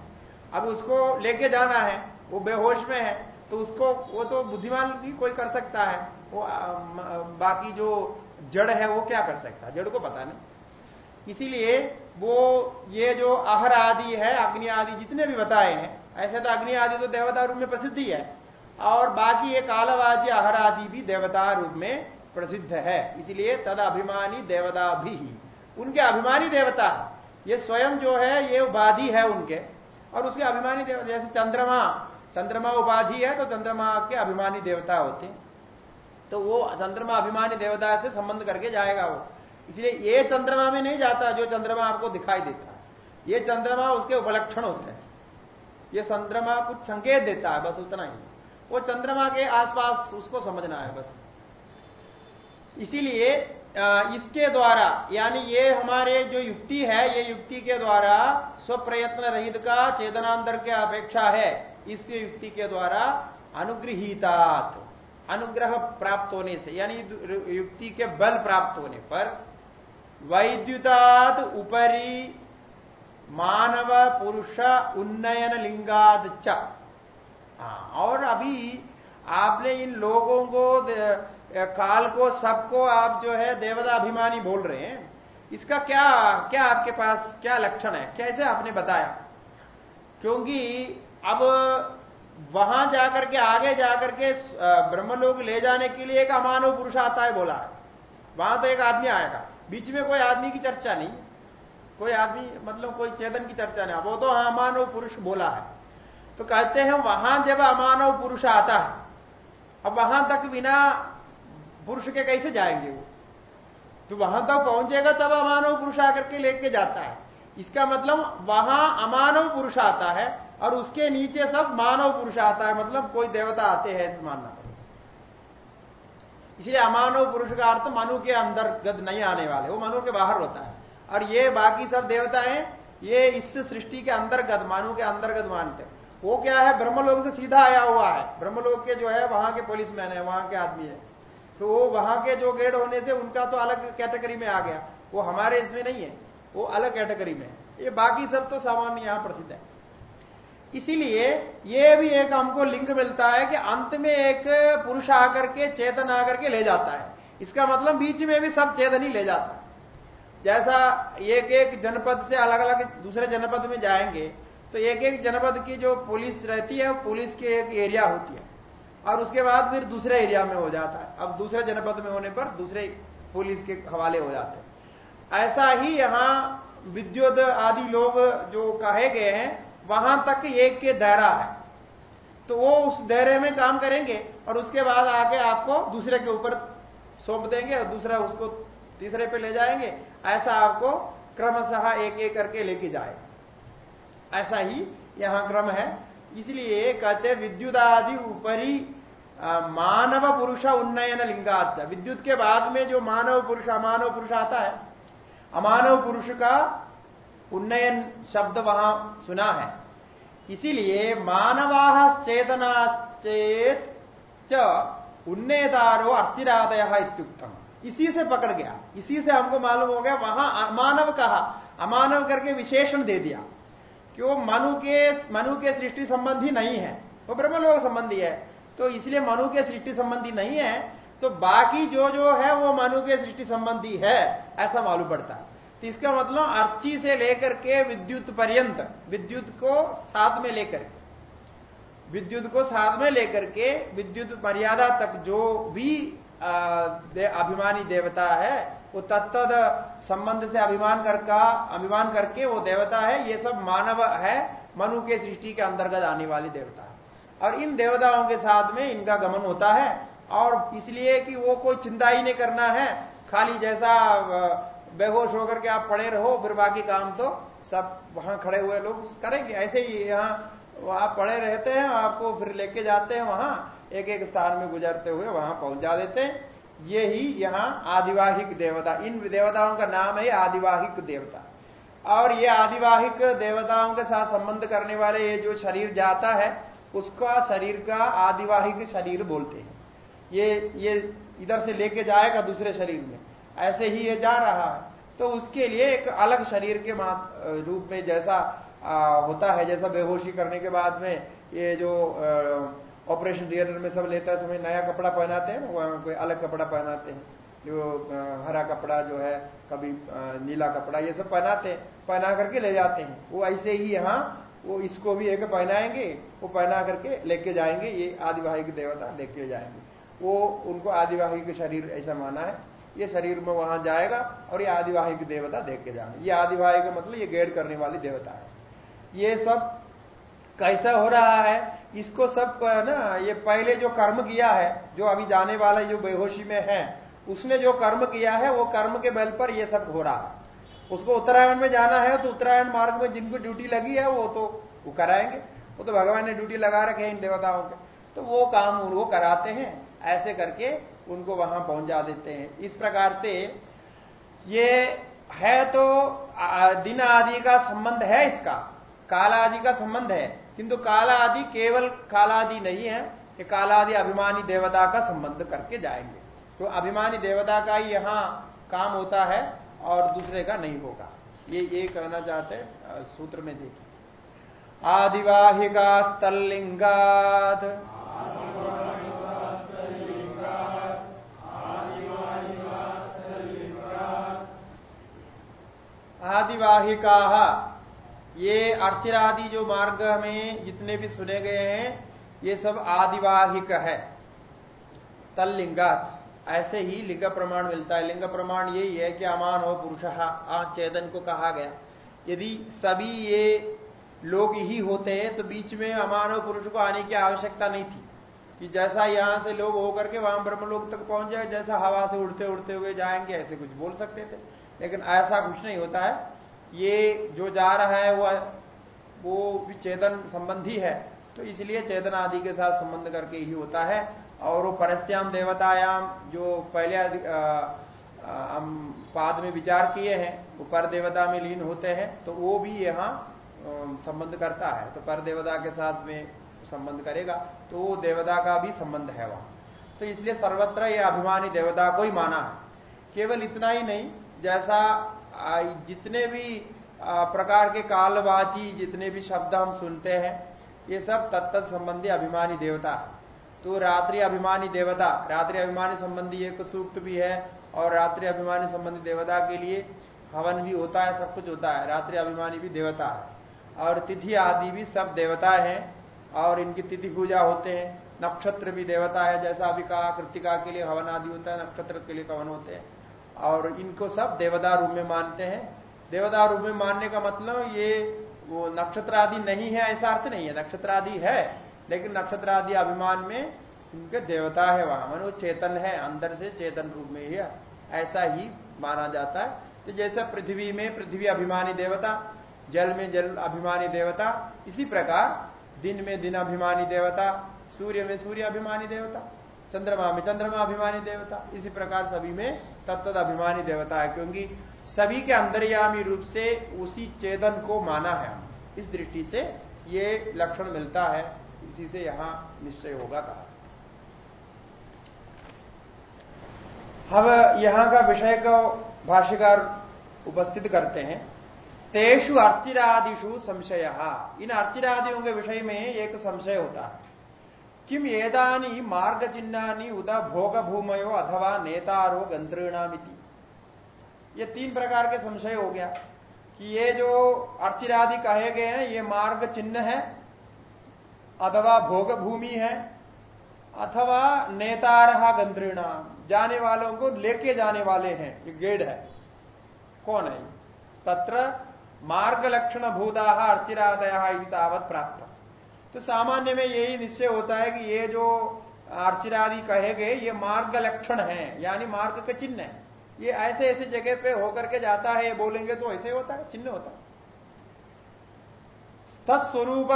अब उसको लेके जाना है। वो बेहोश में है तो उसको, वो तो बुद्धिमान भी कोई कर सकता है। वो बाकी जो जड़ है, वो क्या कर सकता है? जड़ को पता नहीं। इसीलिए वो, ये जो अहर आदि है, अग्नि आदि, जितने भी बताए हैं, ऐसे तो अग्नि आदि तो देवता रूप में प्रसिद्ध ही है। और बाकी ये कालवाजी अहर आदि भी देवता रूप में प्रसिद्ध है। इसीलिए तद अभिमानी देवता भी। उनके अभिमानी देवता, ये स्वयं जो है, ये उपाधि है उनके। और उसके अभिमानी देवता जैसे चंद्रमा चंद्रमा उपाधि है तो चंद्रमा के अभिमानी देवता होते हैं। तो वो चंद्रमा अभिमानी देवता से संबंध करके जाएगा वो। इसलिए ये चंद्रमा में नहीं जाता जो चंद्रमा आपको दिखाई देता। है ये चंद्रमा उसके उपलक्षण होते हैं। ये चंद्रमा कुछ संकेत देता है, बस उतना ही। वो चंद्रमा के आसपास उसको समझना है, बस। इसीलिए इसके द्वारा, यानी ये हमारे जो युक्ति है, ये युक्ति के द्वारा स्वप्रयत्न रहित का चेतनांतर के अपेक्षा है। इस युक्ति के द्वारा अनुग्रहितात, अनुग्रह प्राप्त होने से, यानी युक्ति के बल प्राप्त होने पर वैद्युतात उपरी मानव पुरुष उन्नयन लिंगाद च। और अभी आपने इन लोगों को काल को, सबको आप जो है देवता अभिमानी बोल रहे हैं, इसका क्या क्या आपके पास, क्या लक्षण है? कैसे आपने बताया? क्योंकि अब वहाँ जाकर के, आगे जाकर के ब्रह्मलोक ले जाने के लिए एक अमानव पुरुष आता है बोला। वहाँ तो एक आदमी आएगा। बीच में कोई आदमी की चर्चा नहीं। कोई आदमी मतलब कोई चेतन की चर्चा नहीं। वो तो अमानव पुरुष बोला है। तो कहते हैं, वहाँ जब अमानव पुरुष आता है, अब वहाँ तक बिना पुरुष के कैसे जाएँगे वो? तो वहाँ तक पहुंचेगा, तब अमानव पुरुष आकर के लेके जाता है। इसका मतलब वहाँ अमानव पुरुष आता है और उसके नीचे सब मानव पुरुष आता है मतलब कोई देवता आते हैं इस मानना इसलिए अमानव पुरुष का अर्थ मनु के अंतर्गत नहीं आने वाले, वो मनु के बाहर होता है। और ये बाकी सब देवता है, ये इस सृष्टि के अंतर्गत मानु के अंतर्गत मानते वो क्या है, ब्रह्मलोक से सीधा आया हुआ है। ब्रह्मलोक के जो है, वहाँ के पुलिस मैन है, वहाँ के आदमी है। तो वो वहाँ के जो गेड होने से उनका तो अलग कैटेगरी में आ गया। वो हमारे इसमें नहीं है, वो अलग कैटेगरी में है। ये बाकी सब तो सामान्य यहाँ प्रसिद्ध है। इसीलिए ये भी एक हमको लिंक मिलता है कि अंत में एक पुरुष आकर के, चेतन आकर के ले जाता है। इसका मतलब बीच में भी सब चेतन ही ले जाता है। जैसा एक एक जनपद से अलग अलग दूसरे जनपद में जाएँगे तो एक एक जनपद की जो पुलिस रहती है पुलिस की एक एरिया होती है। और उसके बाद फिर दूसरे एरिया में हो जाता है। अब दूसरे जनपद में होने पर दूसरे पुलिस के हवाले हो जाते हैं। ऐसा ही यहाँ विद्युत आदि लोग जो कहे गए हैं वहाँ तक एक के दायरा है। तो वो उस दायरे में काम करेंगे और उसके बाद आके आपको दूसरे के ऊपर सौंप देंगे और दूसरा उसको तीसरे पे ले जाएँगे। ऐसा आपको क्रमशः एक एक करके लेके जाए। ऐसा ही यहाँ क्रम है। इसलिए कहते विद्युत आदि ऊपरी मानव पुरुष उन्नयन लिंगात। विद्युत के बाद में जो मानव पुरुष, अमानव पुरुष आता है, अमानव पुरुष का उन्नयन शब्द वहाँ सुना है। इसीलिए मानवा चेतनाचेत च उन्नयदारो अर्थिरादय इत्युक्तम। इसी से पकड़ गया। इसी से हमको मालूम हो गया, वहाँ अमानव कहा। अमानव करके विशेषण दे दिया। कि वो मनु के मनु के सृष्टि संबंधी नहीं है। वो ब्रह्मलोक संबंधी है। तो इसलिए मनु के सृष्टि संबंधी नहीं है। तो बाकी जो जो है, वो मनु के सृष्टि संबंधी है, ऐसा मालूम पड़ता है। तो इसका मतलब अर्ची से लेकर के विद्युत पर्यंत विद्युत को साथ में लेकर विद्युत को साथ में लेकर के विद्युत मर्यादा तक जो भी दे, अभिमानी देवता है वो तत्द संबंध से अभिमान करका अभिमान करके वो देवता है ये सब मानव है मनु के सृष्टि के अंतर्गत आने वाली देवता है। और इन देवताओं के साथ में इनका गमन होता है और इसलिए कि वो कोई चिंता ही नहीं करना है खाली जैसा बेहोश होकर के आप पड़े रहो, फिर बाकी काम तो सब वहाँ खड़े हुए लोग करेंगे। ऐसे ही यहाँ आप पड़े रहते हैं, आपको फिर लेके जाते हैं, वहाँ एक एक स्थान में गुजरते हुए वहाँ पहुँचा देते हैं। ये ही यहाँ आदिवाहिक देवता, इन देवताओं का नाम है आदिवाहिक देवता। और ये आदिवाहिक देवताओं के साथ संबंध करने वाले ये जो शरीर जाता है, उसका शरीर का आदिवाहिक शरीर बोलते हैं। ये ये इधर से लेके जाएगा दूसरे शरीर में। ऐसे ही ये जा रहा। है तो उसके लिए एक अलग शरीर के रूप में जैसा आ, होता है जैसा बेहोशी करने के बाद में ये जो ऑपरेशन थिएटर में सब लेता समय नया कपड़ा पहनाते हैं ना कोई अलग कपड़ा पहनाते हैं। जो आ, हरा कपड़ा जो है कभी आ, नीला कपड़ा ये सब पहनाते हैं पहना करके ले जाते हैं। वो ऐसे ही यहाँ वो इसको भी एक पहनाएँगे वो पहना करके लेके जाएँगे ये आदिवाहिक देवता लेके जाएँगे। वो उनको आदिवाहिक शरीर ऐसा माना है। ये शरीर में वहाँ जाएगा और ये आदिवाहिक देवता देख के जाएँगे। ये आदिवाहिक मतलब ये गेड़ करने वाली देवता है। ये सब कैसा हो रहा है, इसको सब ना, ये पहले जो कर्म किया है, जो अभी जाने वाला जो बेहोशी में है, उसने जो कर्म किया है, वो कर्म के बल पर ये सब हो रहा है। उसको उत्तरायण में जाना है तो उत्तरायण मार्ग में जिनको ड्यूटी लगी है, वो तो वो कराएँगे। वो तो भगवान ने ड्यूटी लगा रखे इन देवताओं के। तो वो काम उनको कराते हैं, ऐसे करके उनको वहाँ पहुँचा देते हैं। इस प्रकार से ये है तो दिन आदि का संबंध है इसका। काला आदि का संबंध है। किंतु काला आदि केवल कालादि नहीं है कि कालादि अभिमानी देवता का संबंध करके जाएँगे। तो अभिमानी देवता का ही यहाँ काम होता है और दूसरे का नहीं होगा। ये ये कहना चाहते हैं सूत्र में देखिए। आदिवाहिका स्तलिंगाद आदिवाहिका। ये अर्चरादि जो मार्ग में जितने भी सुने गए हैं, ये सब आदिवाहिक है। तल्लिंगात। ऐसे ही लिंग प्रमाण मिलता है। लिंग प्रमाण यही है कि अमान हो, पुरुष। चेतन को कहा गया। यदि सभी ये लोग ही होते हैं तो बीच में अमानव पुरुष को आने की आवश्यकता नहीं थी। कि जैसा यहाँ से लोग होकर के वहाँ ब्रह्मलोक तक पहुँच जाए, जैसा हवा से उड़ते उड़ते हुए जाएँगे, ऐसे कुछ बोल सकते थे। लेकिन ऐसा कुछ नहीं होता है। ये जो जा रहा है वह वो वो चेतन संबंधी है तो इसलिए चेतन आदि के साथ संबंध करके ही होता है। और वो परस्याम देवतायाम, जो पहले हम पाद में विचार किए हैं, वो पर देवता में लीन होते हैं तो वो भी यहाँ संबंध करता है। तो पर देवता के साथ में संबंध करेगा तो वो देवता का भी संबंध है वहाँ। तो इसलिए सर्वत्र ये अभिमानी देवता को ही माना है। केवल इतना ही नहीं जैसा जितने भी प्रकार के कालवाची, जितने भी शब्द हम सुनते हैं, ये सब तत्त संबंधी अभिमानी देवता। तो रात्रि अभिमानी देवता, रात्रि अभिमानी संबंधी एक सूक्त भी है, और रात्रि अभिमानी संबंधी देवता के लिए हवन भी होता है, सब कुछ होता है। रात्रि अभिमानी भी देवता है। और तिथि आदि भी सब देवता है, और इनकी तिथि पूजा होते हैं। नक्षत्र भी देवता है, जैसा अभी कहा, कृतिका के लिए हवन आदि होता है, नक्षत्र के लिए हवन होते हैं। और इनको सब देवदार रूप में मानते हैं। देवदार रूप में मानने का मतलब ये वो नक्षत्र आदि नहीं है, ऐसा अर्थ नहीं है। नक्षत्र आदि है, लेकिन नक्षत्र आदि अभिमान में इनके देवता है वहाँ। मन वो चेतन है, अंदर से चेतन रूप में ही ऐसा ही माना जाता है। तो जैसा पृथ्वी में पृथ्वी अभिमानी देवता, जल में जल अभिमानी देवता, इसी प्रकार दिन में दिन अभिमानी देवता, सूर्य में सूर्य अभिमानी देवता, चंद्रमा में चंद्रमा अभिमानी देवता, इसी प्रकार सभी में तत्त अभिमानी देवता है, क्योंकि सभी के अंतर्यामी रूप से उसी चेतन को माना है इस दृष्टि से ये लक्षण मिलता है, इसी से यहाँ निश्चय होगा कहा। अब यहाँ का विषय को भाष्यकार उपस्थित करते हैं। तेषु अर्चिरादिशु संशय। इन अर्चिरादियों के विषय में एक संशय होता है। किम एदानी मार्ग चिन्हानी उद भोग भूमयो अथवा नेतारो गंतृणामिति ये तीन प्रकार के संशय हो गया कि ये जो अर्चिरादि कहे गए हैं, ये मार्ग चिन्ह है, अथवा भोग भूमि है, अथवा नेतारहा गंतृणाम जाने वालों को लेके जाने वाले हैं, ये गेड है। कौन है तत्र मार्ग लक्षण भूता अर्चिरादय तावत प्राप्त तो सामान्य में यही निश्चय होता है कि ये जो अर्चिरादि कहे गए, ये मार्ग लक्षण है, यानी मार्ग का चिन्ह है। ये ऐसे ऐसे जगह पे होकर के जाता है बोलेंगे तो ऐसे होता है, चिन्ह होता है। तत्स्वरूप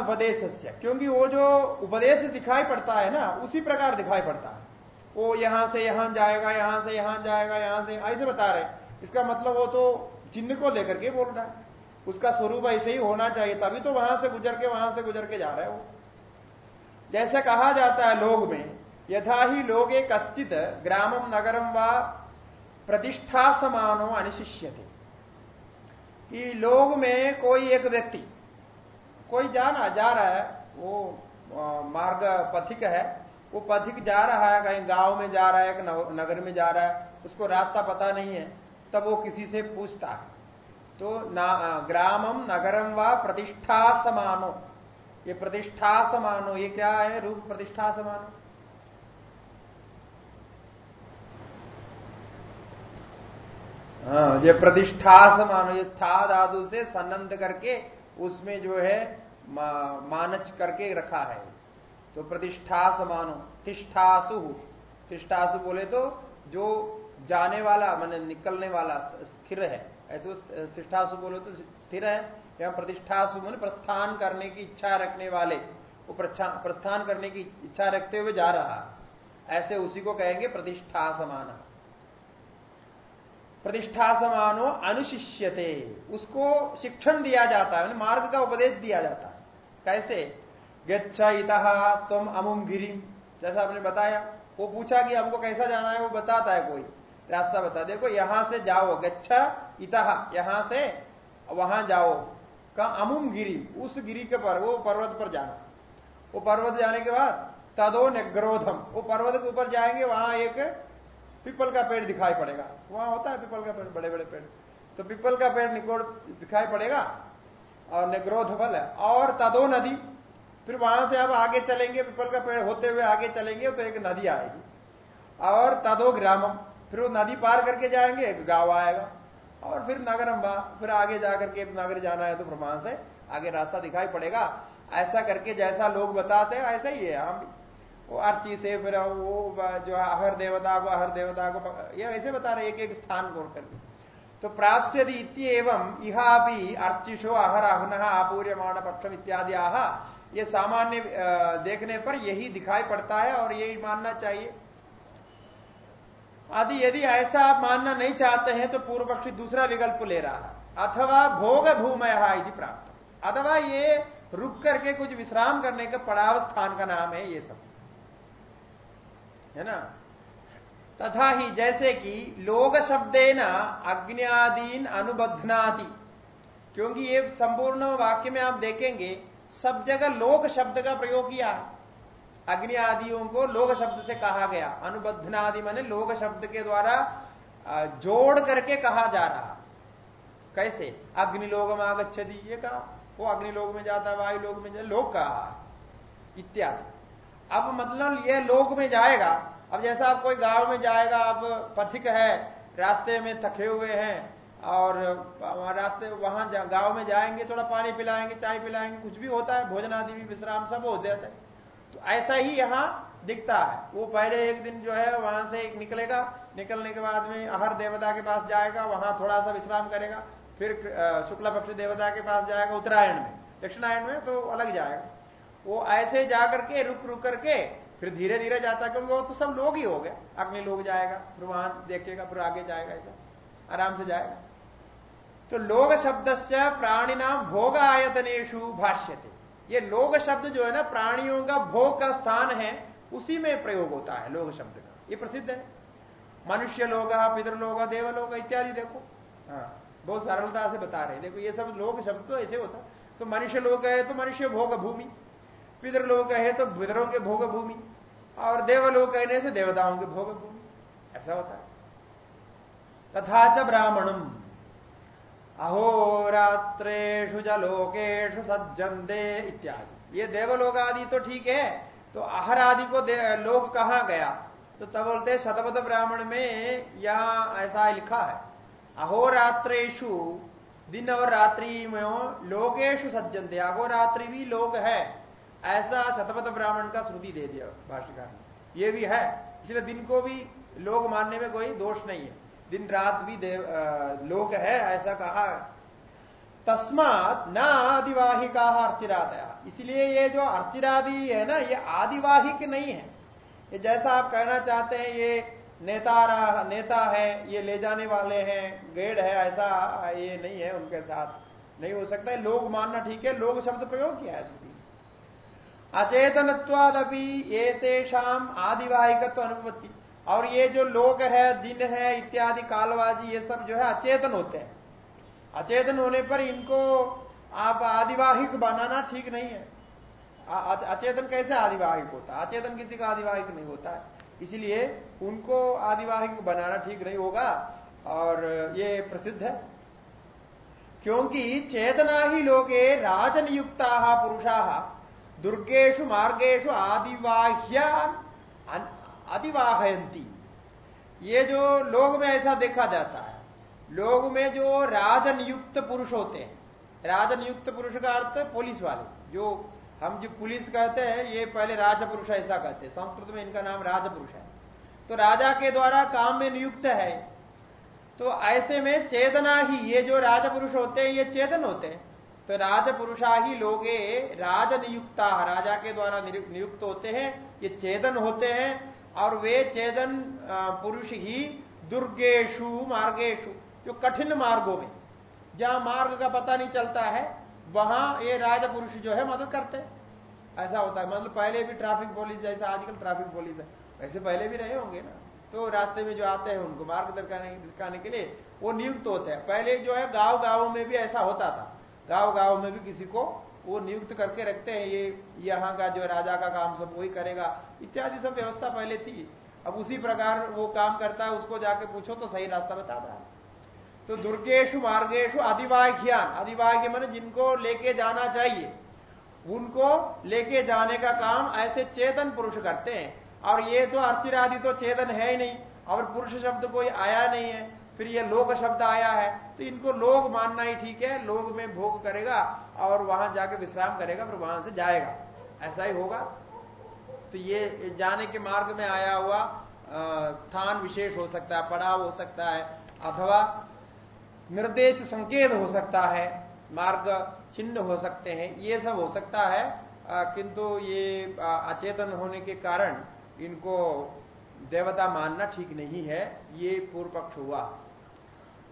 उपदेश क्योंकि वो जो उपदेश दिखाई पड़ता है ना, उसी प्रकार दिखाई पड़ता है। वो यहाँ से यहाँ जाएगा, यहाँ से यहाँ जाएगा, यहाँ से, ऐसे बता रहे इसका मतलब वो तो चिन्ह को लेकर के बोल रहा है। उसका स्वरूप ऐसे ही होना चाहिए, तभी तो वहाँ से गुजर के, वहाँ से गुजर के जा रहा है। जैसे कहा जाता है लोग में, यथा ही लोग कश्चित ग्रामम नगरम व प्रतिष्ठा समानो अनिशिष्य थे कि लोग में कोई एक व्यक्ति, कोई जाना जा रहा है, वो मार्ग पथिक है, वो पथिक जा रहा है, कहीं गाँव में जा रहा है नगर में जा रहा है, उसको रास्ता पता नहीं है, तब वो किसी से पूछता है। तो ग्रामम नगरम व प्रतिष्ठा समानो ये प्रतिष्ठा समानो ये क्या है? रूप प्रतिष्ठा समानो ये प्रतिष्ठा समानो ये स्था धातु से सन्नंद करके उसमें जो है मानच करके रखा है। तो प्रतिष्ठा समानो तिष्ठासु। तिष्ठासु बोले तो जो जाने वाला, मैंने निकलने वाला, स्थिर है। ऐसे तिष्ठासु बोले तो स्थिर है। या प्रतिष्ठासु मन प्रस्थान करने की इच्छा रखने वाले, वो प्रस्थान करने की इच्छा रखते हुए जा रहा ऐसे उसी को कहेंगे प्रतिष्ठा समान प्रतिष्ठा समानो अनुशिष्यते। उसको शिक्षण दिया जाता है मार्ग का उपदेश दिया जाता है। कैसे? गच्छ इतहा स्तम अमुम गिरी। जैसा आपने बताया, वो पूछा कि हमको कैसा जाना है, वो बताता है कोई। रास्ता बता, देखो यहाँ से जाओ गच्छा इतहा यहाँ से वहाँ जाओ। का अमुम गिरी, उस गिरी के पर, वो पर्वत पर जाना। वो पर्वत जाने के बाद तदो निग्रोधम, वो पर्वत के ऊपर जाएँगे, वहाँ एक पीपल का पेड़ दिखाई पड़ेगा। वहाँ होता है पीपल का पेड़ बड़े बड़े पेड़। तो पीपल का पेड़ निकोड़ दिखाई पड़ेगा, और निग्रोध फल है। और तदो नदी, फिर वहाँ से अब आगे चलेंगे, पीपल का पेड़ होते हुए आगे चलेंगे तो एक नदी आएगी। और तदो ग्रामम, फिर वो नदी पार करके जाएँगे, एक गाँव आएगा। और फिर नगरम फिर आगे जाकर के नगर जाना है तो फिर से आगे रास्ता दिखाई पड़ेगा। ऐसा करके जैसा लोग बताते हैं, ऐसा ही है। हम वो अर्ची से फिर वो जो अहर देवता को अहर देवता को ये ऐसे बता रहे एक एक स्थान को करके तो प्रास्यदि इतम इहा भी अर्चिशो अहर अहन आपूर्यमाण पक्षम इत्यादि आह। ये सामान्य देखने पर यही दिखाई पड़ता है और यही मानना चाहिए। आदि, यदि ऐसा आप मानना नहीं चाहते हैं तो पूर्व पक्षी दूसरा विकल्प ले रहा है। अथवा भोग भूमय यदि प्राप्त अथवा ये रुक करके कुछ विश्राम करने का पड़ाव स्थान का नाम है ये सब। है ना? तथा ही जैसे कि लोक शब्दे न अग्नियादीन अनुबद्धनादि क्योंकि ये संपूर्ण वाक्य में आप देखेंगे, सब जगह लोक शब्द का प्रयोग किया है। अग्नि आदियों को लोक शब्द से कहा गया। अनुबद्धनादि माने लोक शब्द के द्वारा जोड़ करके कहा जा रहा। कैसे? अग्निलोक में आगच्छति, ये कहा। वो अग्निलोक में जाता वायु लोक में जाता लोक कहा। इत्यादि। अब मतलब ये लोक में जाएगा। अब जैसा आप कोई गाँव में जाएगा, आप पथिक है, रास्ते में थके हुए हैं, और रास्ते, वहाँ गाँव में जाएँगे, थोड़ा पानी पिलाएँगे, चाय पिलाएँगे, कुछ भी होता है, भोजन आदि भी, विश्राम सब हो जाता है। ऐसा ही यहाँ दिखता है। वो पहले एक दिन जो है वहाँ से एक निकलेगा, निकलने के बाद में हर देवता के पास जाएगा, वहाँ थोड़ा सा विश्राम करेगा, फिर शुक्ला पक्ष देवता के पास जाएगा उत्तरायण में। दक्षिणायण में तो अलग जाएगा। वो ऐसे जाकर के, रुक रुक करके, फिर धीरे धीरे जाता है, क्योंकि वो तो सब लोग ही हो गए। अग्नि लोग जाएगा, फिर वहाँ देखेगा, फिर आगे जाएगा ऐसा। आराम से जाएगा। तो लोग शब्द से प्राणी नाम भोग आयतनेशु भाष्य थे ये लोग शब्द जो है ना, प्राणियों का भोग का स्थान है, उसी में प्रयोग होता है लोग शब्द का। ये प्रसिद्ध है। मनुष्य लोग पितृलोग देवलोग इत्यादि देखो। हाँ बहुत सरलता से बता रहे देखो, ये सब लोग शब्द तो ऐसे होता। तो मनुष्य लोग है तो मनुष्य भोग भूमि पितृलोक है तो पितरों के भोग भूमि, और देवलोक कहने से देवताओं के भोग भूमि। ऐसा होता है। तथा च ब्राह्मणम। अहोरात्रेशु जलोकेशु सज्जनते इत्यादि। ये देवलोक आदि तो ठीक है तो आहर आदि को लोग कहा गया? तो तब बोलते शतपथ ब्राह्मण में यहाँ ऐसा लिखा है। अहोरात्रेशु दिन और रात्रि में लोकेशु सज्जनते अहोरात्रि भी लोग है। ऐसा शतपथ ब्राह्मण का श्रुति दे दिया भाष्यकार ने। ये भी है, इसलिए दिन को भी लोग मानने में कोई दोष नहीं है। दिन रात भी देव लोक है, ऐसा कहा। तस्मात न आदिवाहिका अर्चिरादया। इसलिए ये जो अर्चिरादि है ना, ये आदिवाहिक नहीं है। ये जैसा आप कहना चाहते हैं, ये नेता नेता है, ये ले जाने वाले हैं, गेड है, ऐसा ये नहीं है उनके साथ। नहीं हो सकता है, लोग मानना ठीक है, लोग शब्द प्रयोग किया है स्मृति अचेतनत्वादपि ये तेषाम आदिवाहिकत्व अनुपत्ति। और ये जो लोग है, दिन है, इत्यादि, कालवाजी, ये सब जो है अचेतन होते हैं। अचेतन होने पर इनको आप आदिवाहिक बनाना ठीक नहीं है। अचेतन कैसे आदिवाहिक होता है? अचेतन किसी का आदिवाहिक नहीं होता है। इसलिए उनको आदिवाहिक बनाना ठीक नहीं होगा और ये प्रसिद्ध है। क्योंकि चेतना ही लोगे राजनियुक्ता पुरुषा दुर्गेशु मार्गेशु आदिवाह्य अधिवाहयंती ये जो लोग में ऐसा देखा जाता है, लोग में जो राजनियुक्त पुरुष होते हैं, राजनियुक्त पुरुष का अर्थ पुलिस वाले, जो हम जो पुलिस कहते हैं, ये पहले राजपुरुष ऐसा कहते हैं, संस्कृत में इनका नाम राजपुरुष है। तो राजा के द्वारा काम में नियुक्त है तो ऐसे में चेतना ही, ये जो राजपुरुष होते हैं, ये चेतन होते हैं। तो राजपुरुषा ही लोगे राजनियुक्ता, राजा के द्वारा नियुक्त होते हैं, ये चेतन होते हैं और वे चेतन पुरुष ही दुर्गेशु, मार्गेशु, जो कठिन मार्गों में। जहाँ मार्ग का पता नहीं चलता है, वहाँ ये राजपुरुष जो है मदद करते हैं। ऐसा होता है। मतलब पहले भी ट्रैफ़िक पुलिस जैसा, आजकल ट्रैफ़िक पुलिस है। वैसे पहले भी रहे होंगे ना। तो रास्ते में जो आते हैं उनको मार्ग दिखाने के लिए, वो नियुक्त होते हैं। पहले जो है गाँव गाँव में भी ऐसा होता था। गाँव गाँव में भी किसी को वो नियुक्त करके रखते हैं, ये यहाँ का जो राजा का काम सब वही करेगा। इत्यादि सब व्यवस्था पहले थी। अब उसी प्रकार वो काम करता है, उसको जाके पूछो तो सही रास्ता बताता है तो दुर्गेशु, मार्गेशु अधिवाह्यान अधिवाह्य मैंने जिनको लेके जाना चाहिए। उनको लेके जाने का काम ऐसे चेतन पुरुष करते हैं। और ये तो अर्चिरादि तो चेतन है ही नहीं। और पुरुष शब्द कोई आया नहीं है। फिर ये लोक शब्द आया है तो इनको लोग मानना ही ठीक है लोग में भोग करेगा और वहाँ जाके विश्राम करेगा, फिर वहाँ से जाएगा। ऐसा ही होगा। तो ये जाने के मार्ग में आया हुआ स्थान विशेष हो सकता है, पड़ाव हो सकता है, अथवा निर्देश संकेत हो सकता है, मार्ग चिन्ह हो सकते हैं, ये सब हो सकता है। किंतु ये अचेतन होने के कारण इनको देवता मानना ठीक नहीं है, ये पूर्व पक्ष हुआ।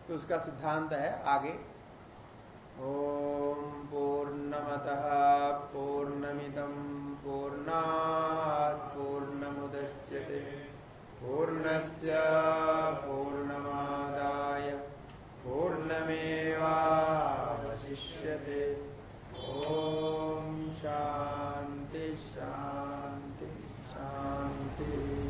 तो उसका सिद्धांत है आगे। ओम पूर्णमत पूर्णमिदम पूर्णा पूर्णमुदच्यते पूर्णस्य पूर्णमादाय पूर्णमेवावशिष्यते। ओम शांति शांति शांति